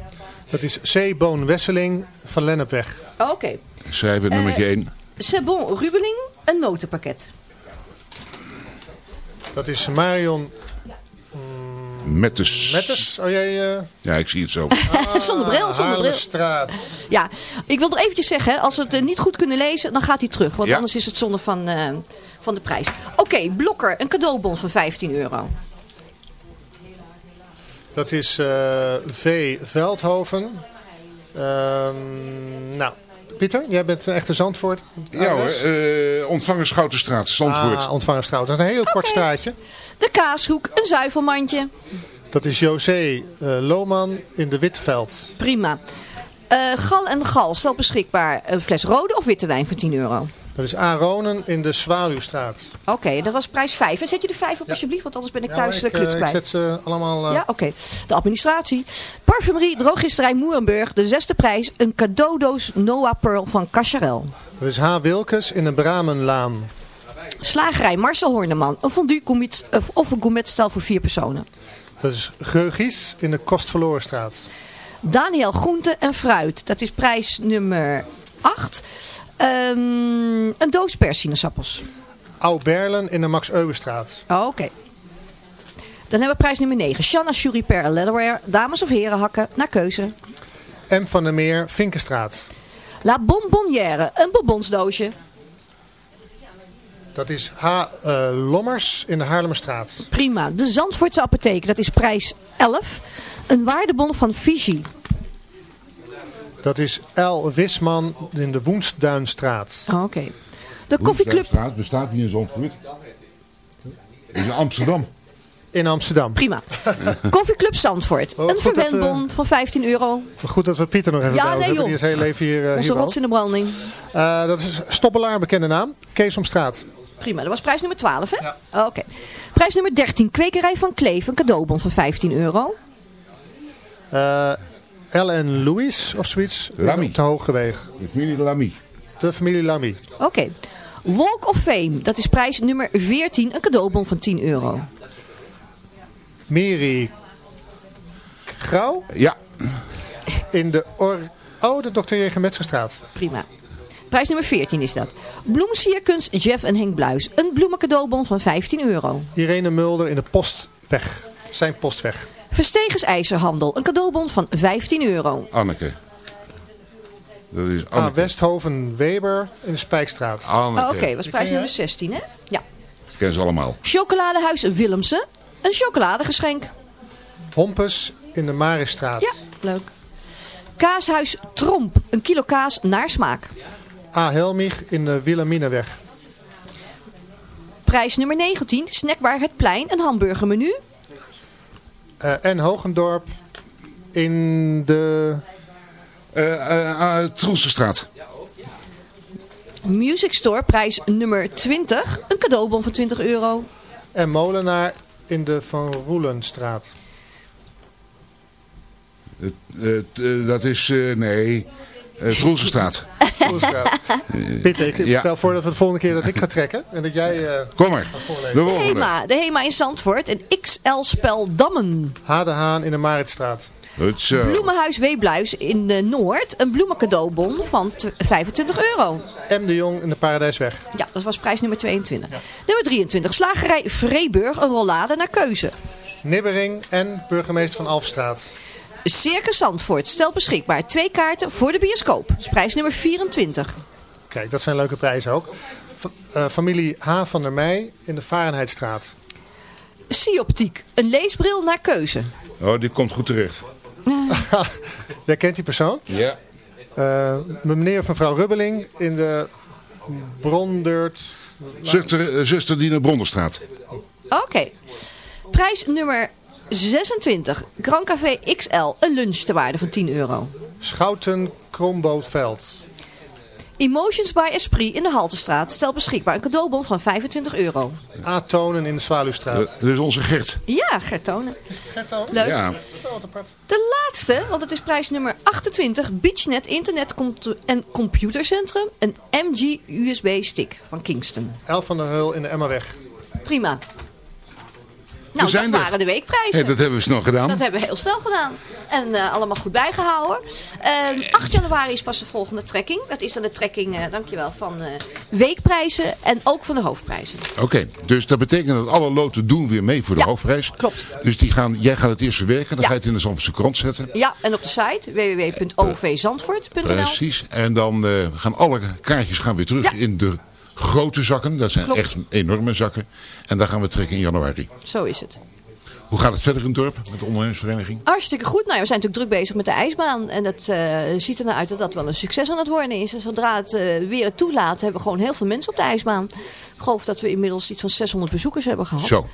Dat is Zeeboon Wesseling van Lennepweg. Oké. Schrijf het nummertje 1. Sebon Rubeling, een notenpakket. Dat is Marion Met de... Mettes. Oh jij... eh Ja, ik zie het zo. zonder bril, zonder bril. Haarlemmerstraat. Ja, ik wil nog eventjes zeggen, hè, als we het eh, niet goed kunnen lezen, dan gaat hij terug. Want Ja. anders is het zonde van, eh, van de prijs. Oké, Blokker, een cadeaubon van 15 euro. Dat is eh, V. Veldhoven. Ehm, nou, Pieter, jij bent een echte Zandvoort. Ja hoor, eh Schoutenstraat, Zandvoort. Ah. Dat is een heel kort straatje. De Kaashoek, een zuivelmandje. Dat is José eh, Lohman in de Witveld. Prima. Eh, gal en gal, stel beschikbaar een fles rode of witte wijn voor 10 euro. Dat is Aronen in de Zwaluwstraat. Oké, dat was prijs 5. En zet je de 5 op alsjeblieft, want anders ben ik Ja, thuis de ik, kluts eh, ik zet ze allemaal... eh, Ja, oké. De administratie. Parfumerie Drogisterij Moerenburg. De zesde prijs. Een cadeaudoos Noah Pearl van Cacharel. Dat is H. Wilkes in de Bramenlaan. Slagerij Marcel Horneman. Een fondue gourmet, of- een gourmetstel voor vier personen. Dat is Geugis in de Kostverlorenstraat. Daniel Groente en Fruit. Dat is prijs nummer 8. Een doos persinaasappels. Oud Berlen in de Max Euwenstraat. Oh, Oké. Dan hebben we prijs nummer 9. Shanna Shuriper en Leatherware. Dames of heren hakken naar keuze. M. van der Meer, Vinkenstraat. La Bonbonnière. Een bonbonsdoosje. Dat is H. eh, Lommers in de Haarlemmerstraat. Prima. De Zandvoortse apotheek. Dat is prijs 11. Een waardebon van Fiji. Dat is L. Wisman in de Woensduinstraat. Oh, Oké. De koffieclub. Bestaat niet in Zandvoort. In Amsterdam. In Amsterdam. Prima. Koffieclub Zandvoort. Oh, een dat, eh, verwendbon van 15 euro. Goed dat we Pieter nog even Ja, nee, hebben. joh. Die is heel even hier, eh Onze hier rots in de branding. Eh, dat is Stoppelaar, bekende naam. Keesomstraat. Prima, dat was prijs nummer 12, hè? Ja. Oké. Prijs nummer 13, kwekerij van Kleef, een cadeaubon van 15 euro. Eh L.N. Louis of zoiets. Lamy. Te Hooggeweeg. De familie Lamy. De familie Lamy. Oké. Walk of Fame, dat is prijs nummer 14, een cadeaubon van 10 euro. Miri Grauw. Ja. In de Or... Oh, de Dr. J. Metzgerstraat. Prima. Prijs nummer 14 is dat. Bloemsierkunst Jeff en Henk Bluis, een bloemencadeaubon van 15 euro. Irene Mulder in de Postweg. Zijn Postweg. Verstegens IJzerhandel, een cadeaubon van 15 euro. Anneke. Dat is Ah, Anneke. Westhoven Weber in de Spijkstraat. Anneke. Oh, Oké, was prijs nummer 16, hè? Ja. Ik ken ze allemaal. Chocoladehuis Willemsen, een chocoladegeschenk. Hompes in de Marisstraat. Ja, leuk. Kaashuis Tromp, een kilo kaas naar smaak. A. Helmich in de Wilhelminaweg. Prijs nummer 19, snackbar Het Plein, een hamburgermenu. Eh, en Hogendorp in de... Uh, Troelsenstraat. Music Store, prijs nummer 20, een cadeaubon van 20 euro. En Molenaar in de Van Roelenstraat. Het, het, eh, dat is, eh, nee, uh, Troelsenstraat. Roelenstraat. Pieter, ik Ja. stel voor dat we de volgende keer dat ik ga trekken. En dat jij... eh, Kom maar. gaat voorlezen. De. HEMA, de HEMA in Zandvoort, een XL-spel Dammen. H. de Haan in de Maritstraat. Bloemenhuis Weebluis in de Noord. Een bloemencadeaubon van t- 25 euro. M. de Jong in de Paradijsweg. Ja, dat was prijs nummer 22. Nummer 23. Slagerij Vreeburg. Een rollade naar keuze. Nibbering en burgemeester van Alfstraat. Circus Zandvoort stelt beschikbaar twee kaarten voor de bioscoop. Dat is prijs nummer 24. Kijk, dat zijn leuke prijzen ook. Eh, familie H. van der Meij in de Varenheidstraat. Sioptiek. Een leesbril naar keuze. Oh, die komt goed terecht. Jij kent die persoon? Ja. Eh, meneer of mevrouw Rubbeling in de Brondert... Zuster, eh, zuster Dina Bronderstraat. Oké. Prijs nummer 26. Grand Café XL. Een lunch ter waarde van 10 euro. Schouten Krombootveld. Emotions by Esprit in de Haltestraat stelt beschikbaar een cadeaubon van 25 euro. A-tonen in de Zwaluwstraat. Dat is onze Gert. Ja, Gertone. Leuk. Ja. De laatste, want het is prijs nummer 28. Beachnet Internet en Computercentrum. Een MG USB stick van Kingston. Elf van der Heul in de Emmerweg. Prima. Nou, zijn dat er. waren de weekprijzen. Hey, dat hebben we snel gedaan. Dat hebben we heel snel gedaan. En eh, allemaal goed bijgehouden. Ehm 8 januari is pas de volgende trekking. Dat is dan de trekking, eh, dankjewel, van eh, weekprijzen en ook van de hoofdprijzen. Oké, dus dat betekent dat alle loten doen weer mee voor de Ja, hoofdprijs. klopt. Dus die gaan, jij gaat het eerst verwerken, dan Ja. ga je het in de Zandvoortse krant zetten. Ja, en op de site www.ovzandvoort.nl Precies. En dan eh, gaan alle kaartjes gaan weer terug in de grote zakken. Dat zijn Klopt. echt enorme zakken. En daar gaan we trekken in januari. Zo is het. Hoe gaat het verder in het dorp met de ondernemingsvereniging? Hartstikke goed. Nou, ja, we zijn natuurlijk druk bezig met de ijsbaan. En het eh, ziet er naar uit dat dat wel een succes aan het worden is. En zodra het eh, weer het toelaat, hebben we gewoon heel veel mensen op de ijsbaan. Ik geloof dat we inmiddels iets van 600 bezoekers hebben gehad. Zo.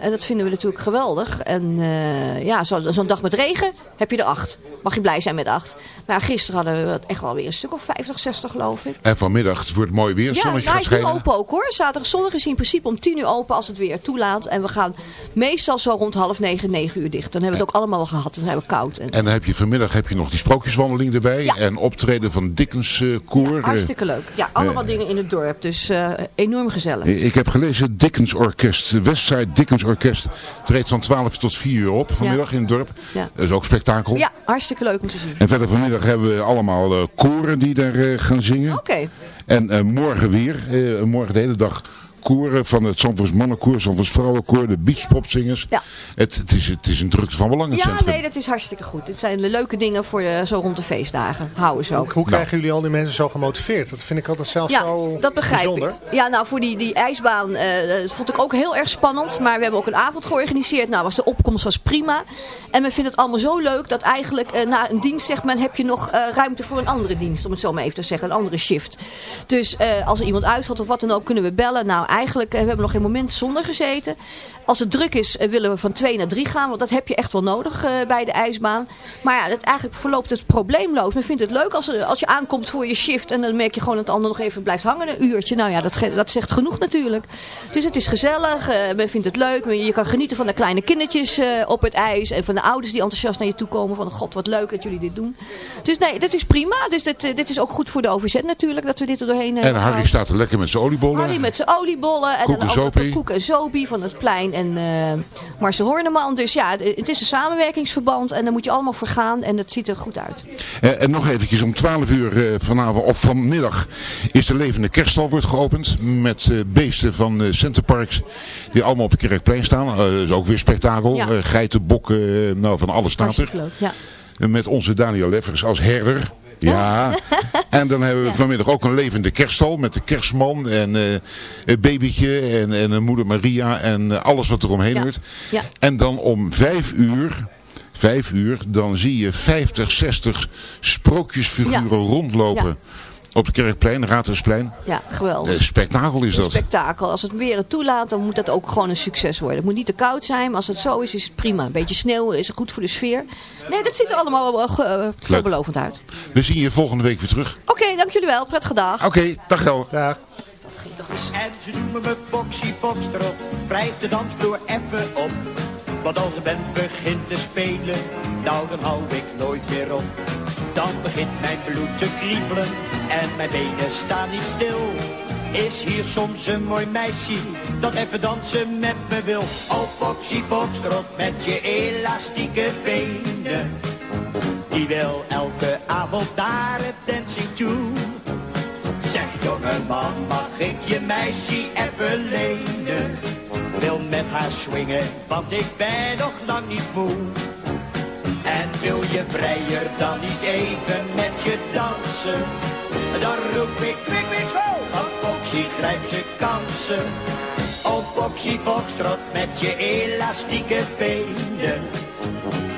En dat vinden we natuurlijk geweldig. En eh, ja, zo- zo'n dag met regen heb je er acht. Mag je blij zijn met acht. Maar gisteren hadden we echt wel weer een stuk of 50, 60 geloof ik. En vanmiddag, het wordt mooi weer, het Ja, zonnetje nou, gaat hij is nu schijnen. open ook hoor. Zaterdag zondag is in principe om 10 uur open als het weer het toelaat. En we gaan meestal zo rond half negen, negen uur dicht. Dan hebben we het ook allemaal wel gehad. Dan zijn we koud. En, En dan heb je vanmiddag heb je nog die sprookjeswandeling erbij. Ja. En optreden van Dickens eh, koor. Hartstikke leuk. Ja, allemaal eh, dingen in het dorp. Dus eh, enorm gezellig. Eh, Ik heb gelezen, Dickens Orkest, Westside Dickens Orkest treedt van 12 tot 4 uur op vanmiddag in het dorp. Ja. Dat is ook spektakel. Ja, hartstikke leuk om te zien. En verder vanmiddag hebben we allemaal eh, koren die daar eh, gaan zingen. Oké. En eh, morgen weer, eh, morgen de hele dag koren van het Zandvoors Mannenkoor, Zandvoors Vrouwenkoor, de Beachpopzingers. Ja. Het, het, is, het is een drukte van belang in het Ja, centrum. nee, dat is hartstikke goed. Dit zijn de leuke dingen voor de, zo rond de feestdagen. Houden zo. Hoe krijgen jullie al die mensen zo gemotiveerd? Dat vind ik altijd zelf Ja, zo dat begrijp bijzonder. ik. Ja, nou voor die, die ijsbaan eh, dat vond ik ook heel erg spannend. Maar we hebben ook een avond georganiseerd. Nou, was de opkomst was prima. En men vindt het allemaal zo leuk dat eigenlijk eh, na een dienst zegt men heb je nog eh, ruimte voor een andere dienst. Om het zo maar even te zeggen, een andere shift. Dus eh, als er iemand uitvalt of wat dan ook kunnen we bellen. Nou, eigenlijk eh, we hebben nog geen moment zonder gezeten. Als het druk is eh, willen we van twee naar drie gaan. Want dat heb je echt wel nodig eh, bij de ijsbaan. Maar ja, het, eigenlijk verloopt het probleemloos. Men vindt het leuk als, als je aankomt voor je shift. En dan merk je gewoon dat de ander nog even blijft hangen. Een uurtje. Nou ja, dat, dat zegt genoeg natuurlijk. Dus het is gezellig. men vindt het leuk. Je kan genieten van de kleine kindertjes op het ijs. En van de ouders die enthousiast naar je toe komen. Van god wat leuk dat jullie dit doen. Dus nee, dat is prima. Dus dit, dit is ook goed voor de OVZ natuurlijk. Dat we dit er doorheen En Harry staat er lekker met zijn oliebollen. Harry met zijn oliebollen. En Koek dan en ook. Koek en Zopie van het plein. En eh, Marcel Horneman. Dus ja, het is een samenwerkingsverband. En daar moet je allemaal voor gaan. En het ziet er goed uit. Eh, en nog eventjes om 12 uur eh, vanavond of vanmiddag is de levende kerststal wordt geopend. Met beesten van Centerparks die allemaal op het Kerkplein staan. Dat is ook weer spektakel. Ja. Geiten, bokken, nou van alles staat er. Leuk. Ja. Met onze Daniel Leffers als herder. Ja, en dan hebben we vanmiddag ook een levende kerststal met de kerstman en eh een babytje en, en moeder Maria en eh, alles wat er omheen hoort. Ja. En dan om vijf uur, vijf uur, dan zie je 50, 60 sprookjesfiguren Ja. rondlopen Ja. Op het Kerkplein, Raadhuisplein. Ja, geweldig. Eh, spektakel is Een dat. spektakel. Als het weer het toelaat, dan moet dat ook gewoon een succes worden. Het moet niet te koud zijn, maar als het zo is, is het prima. Een beetje sneeuw is goed voor de sfeer. Nee, dat ziet er allemaal wel eh, veelbelovend uit. We zien je volgende week weer terug. Oké, dank jullie wel. Prettige dag. Oké, dag El. Dag. En ze noemen me Foxy Foxtrot, wrijf de dansvloer even op. Want als de band begint te spelen, nou dan hou ik nooit meer op. Dan begint mijn bloed te kriebelen en mijn benen staan niet stil. Is hier soms een mooi meisje dat even dansen met me wil? Oh Foxy Foxtrot met je elastieke benen. Die wil elke avond naar het dancing toe. Zeg jongeman, mag ik je meisje even lenen? Wil met haar swingen, want ik ben nog lang niet moe. En wil je vrijer dan niet even met je dansen? Dan roep ik kwik, kwik, zo, want Foxy grijpt zijn kansen. Oh Foxy Foxtrot met je elastieke benen.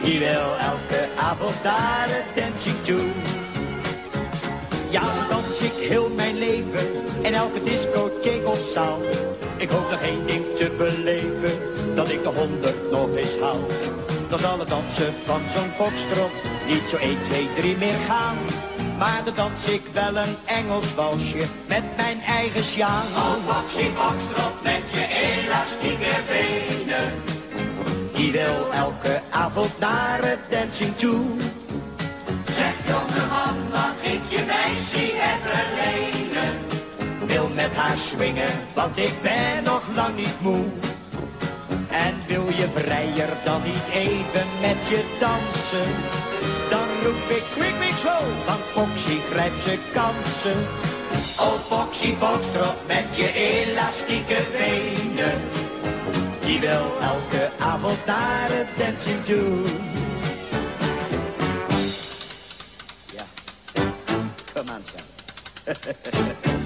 Die wil elke avond naar de dancing toe. Ja, zo dans ik heel mijn leven in elke discotheek of zaal. Ik hoop nog één ding te beleven, dat ik de honderd nog eens haal. Dan zal het dansen van zo'n foxtrot niet zo 1, 2, 3 meer gaan. Maar dan dans ik wel een Engels walsje met mijn eigen sjaal. Oh, Foxy Foxtrot met je elastieke benen. Die wil elke avond naar het dancing toe. Zeg jongeman, mag ik je meisje even lenen? Wil met haar swingen, want ik ben nog lang niet moe. En wil je vrijer dan niet even met je dansen? Dan roep ik quick mix roll, want Foxy grijpt zijn kansen. Oh Foxy Foxtrot met je elastieke benen. Die wil elke avond naar het dancing toe. Ja, kom aan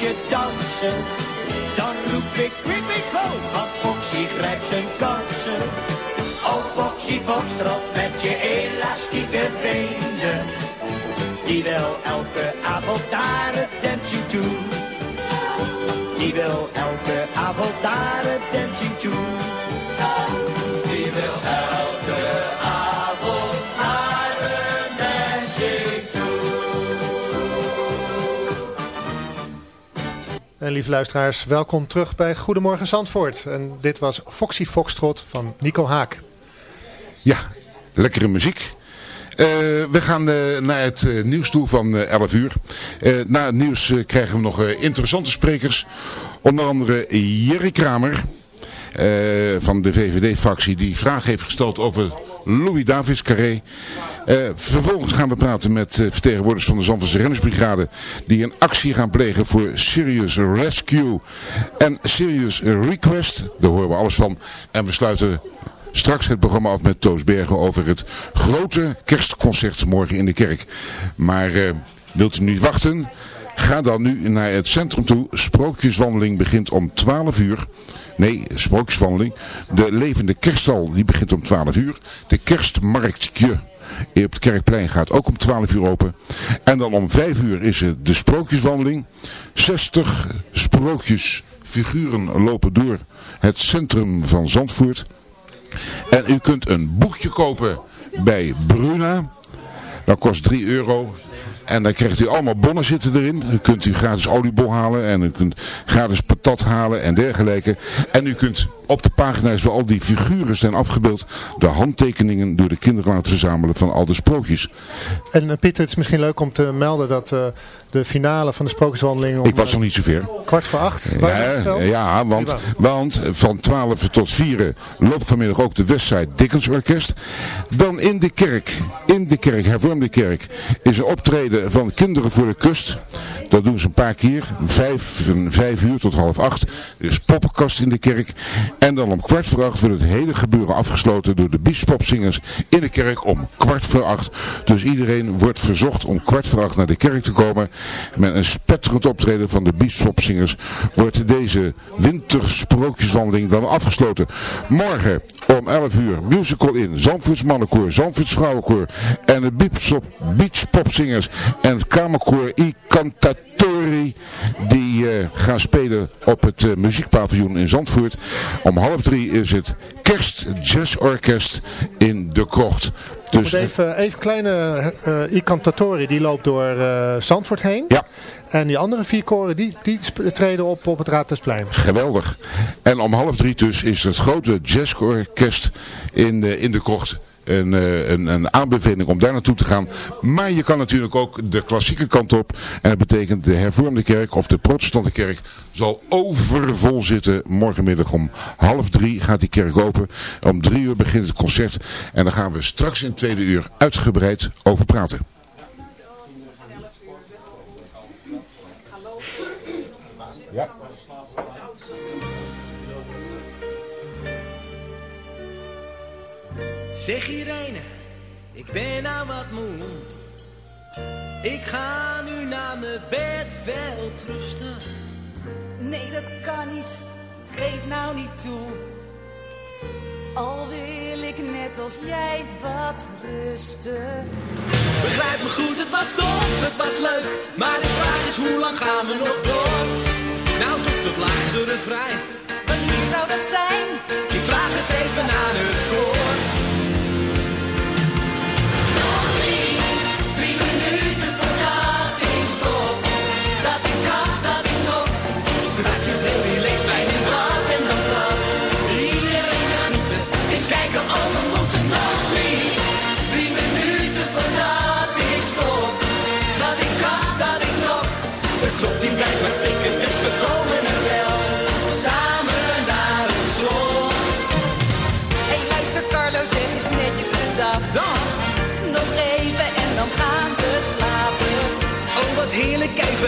je dansen? Dan roep ik quick, go, want Foxy grijpt zijn kansen. Oh Foxy Foxtrot met je elastieke benen. Die wil elke avond naar het dancing toe. Die wil elke avond naar het dancing toe. En lieve luisteraars, welkom terug bij Goedemorgen Zandvoort. En dit was Foxy Foxtrot van Nico Haak. Ja, lekkere muziek. Eh, we gaan eh, naar het eh, nieuws toe van eh, 11 uur. Na het nieuws krijgen we nog interessante sprekers. Onder andere Jerry Kramer van de VVD-fractie die vraag heeft gesteld over Louis Davis Carré. Eh, vervolgens gaan we praten met eh, vertegenwoordigers van de Zandvoortse Rennersbrigade die een actie gaan plegen voor Serious Rescue en Serious Request. Daar horen we alles van. En we sluiten straks het programma af met Toos Bergen over het grote kerstconcert morgen in de kerk. Maar eh, wilt u niet wachten? Ga dan nu naar het centrum toe. Sprookjeswandeling begint om 12 uur. Nee, sprookjeswandeling. De levende kerststal die begint om 12 uur. De kerstmarktje op het Kerkplein gaat ook om 12 uur open. En dan om 5 uur is het de sprookjeswandeling. 60 sprookjesfiguren lopen door het centrum van Zandvoort. En u kunt een boekje kopen bij Bruna. Dat kost 3 euro. En dan krijgt u allemaal bonnen zitten erin. U kunt u gratis oliebol halen en u kunt gratis patat halen en dergelijke. En u kunt op de pagina's waar al die figuren zijn afgebeeld, de handtekeningen door de kinderen laten verzamelen van al de sprookjes. En eh, Pieter, het is misschien leuk om te melden dat eh, de finale van de Sprookjeswandeling om Ik was eh, nog niet zover. kwart voor acht. Ja, ja want, want van 12 tot 4 loopt vanmiddag ook de Westside Dickens Orkest. Dan in de kerk, in de kerk, hervormde kerk, is een optreden van Kinderen voor de Kust. Dat doen ze een paar keer, vijf, vijf uur tot half acht. Er is poppenkast in de kerk. En dan om kwart voor acht wordt het hele gebeuren afgesloten door de biespopzingers in de kerk om kwart voor acht. Dus iedereen wordt verzocht om kwart voor acht naar de kerk te komen. Met een spetterend optreden van de biespopzingers wordt deze wintersprookjeswandeling dan afgesloten. Morgen om 11 uur musical in Zandvoorts mannenkoor, Zandvoorts vrouwenkoor en de Beachpop, Beachpopzingers en het kamerkoor I Cantatori die eh, gaan spelen op het eh, muziekpaviljoen in Zandvoort. Om half drie is het Kerst Jazz Orkest in de Krocht. Dus Dus even, even kleine eh Icantatori, die loopt door eh, Zandvoort heen. Ja. En die andere vier koren, die, die treden op op het Raadhuisplein. Geweldig. En om half drie dus is het grote jazzorkest in, de in de krocht een, eh, een, een aanbeveling om daar naartoe te gaan. Maar je kan natuurlijk ook de klassieke kant op. En dat betekent de hervormde kerk of de protestante kerk zal overvol zitten. Morgenmiddag om half drie gaat die kerk open. Om drie uur begint het concert. En daar gaan we straks in tweede uur uitgebreid over praten. Zeg Irene, ik ben nou wat moe. Ik ga nu naar mijn bed wel rusten. Nee, dat kan niet. Geef nou niet toe. Al wil ik net als jij wat rusten. Begrijp me goed, het was top, het was leuk. Maar de vraag is, hoe lang gaan we nog door? Nou, tot het laatste refrein. Wanneer zou dat zijn? Ik vraag het even aan het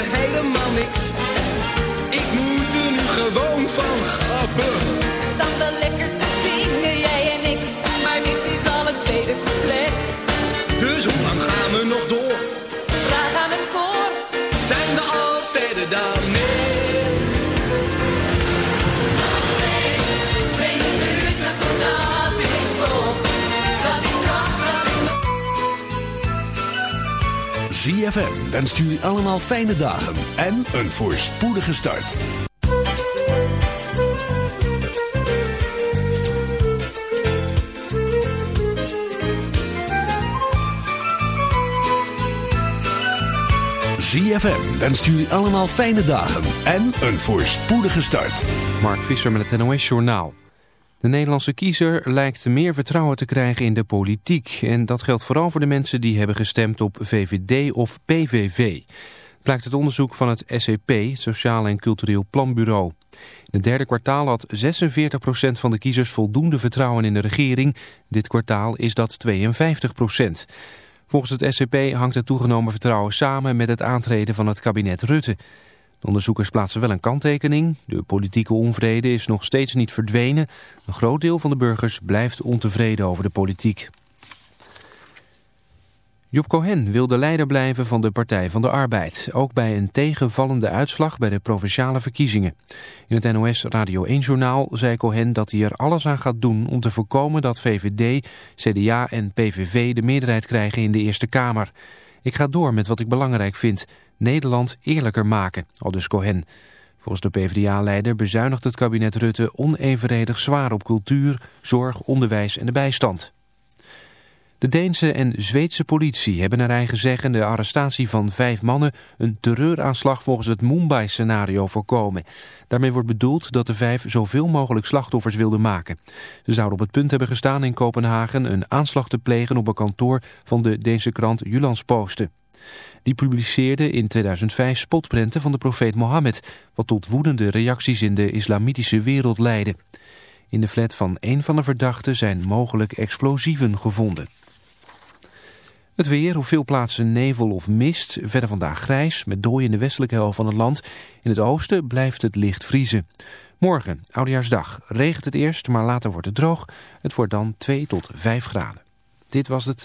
helemaal niks. Ik moet er nu gewoon van grappen. ZFM wenst jullie allemaal fijne dagen en een voorspoedige start. ZFM wenst jullie allemaal fijne dagen en een voorspoedige start. Mark Visser met het NOS Journaal. De Nederlandse kiezer lijkt meer vertrouwen te krijgen in de politiek. En dat geldt vooral voor de mensen die hebben gestemd op VVD of PVV. Blijkt het onderzoek van het SCP, het Sociaal en Cultureel Planbureau. In het derde kwartaal had 46% van de kiezers voldoende vertrouwen in de regering. Dit kwartaal is dat 52%. Volgens het SCP hangt het toegenomen vertrouwen samen met het aantreden van het kabinet Rutte. De onderzoekers plaatsen wel een kanttekening. De politieke onvrede is nog steeds niet verdwenen. Een groot deel van de burgers blijft ontevreden over de politiek. Job Cohen wil de leider blijven van de Partij van de Arbeid. Ook bij een tegenvallende uitslag bij de provinciale verkiezingen. In het NOS Radio 1-journaal zei Cohen dat hij er alles aan gaat doen... om te voorkomen dat VVD, CDA en PVV de meerderheid krijgen in de Eerste Kamer. Ik ga door met wat ik belangrijk vind. Nederland eerlijker maken, aldus Cohen. Volgens de PvdA-leider bezuinigt het kabinet Rutte onevenredig zwaar op cultuur, zorg, onderwijs en de bijstand. De Deense en Zweedse politie hebben naar eigen zeggen de arrestatie van vijf mannen een terreuraanslag volgens het Mumbai-scenario voorkomen. Daarmee wordt bedoeld dat de vijf zoveel mogelijk slachtoffers wilden maken. Ze zouden op het punt hebben gestaan in Kopenhagen een aanslag te plegen op een kantoor van de Deense krant Jyllandsposten. Die publiceerde in 2005 spotprenten van de profeet Mohammed, wat tot woedende reacties in de islamitische wereld leidde. In de flat van een van de verdachten zijn mogelijk explosieven gevonden. Het weer, op veel plaatsen nevel of mist. Verder vandaag grijs, met dooi in de westelijke helft van het land. In het oosten blijft het licht vriezen. Morgen, Oudejaarsdag, regent het eerst, maar later wordt het droog. Het wordt dan 2 tot 5 graden. Dit was het.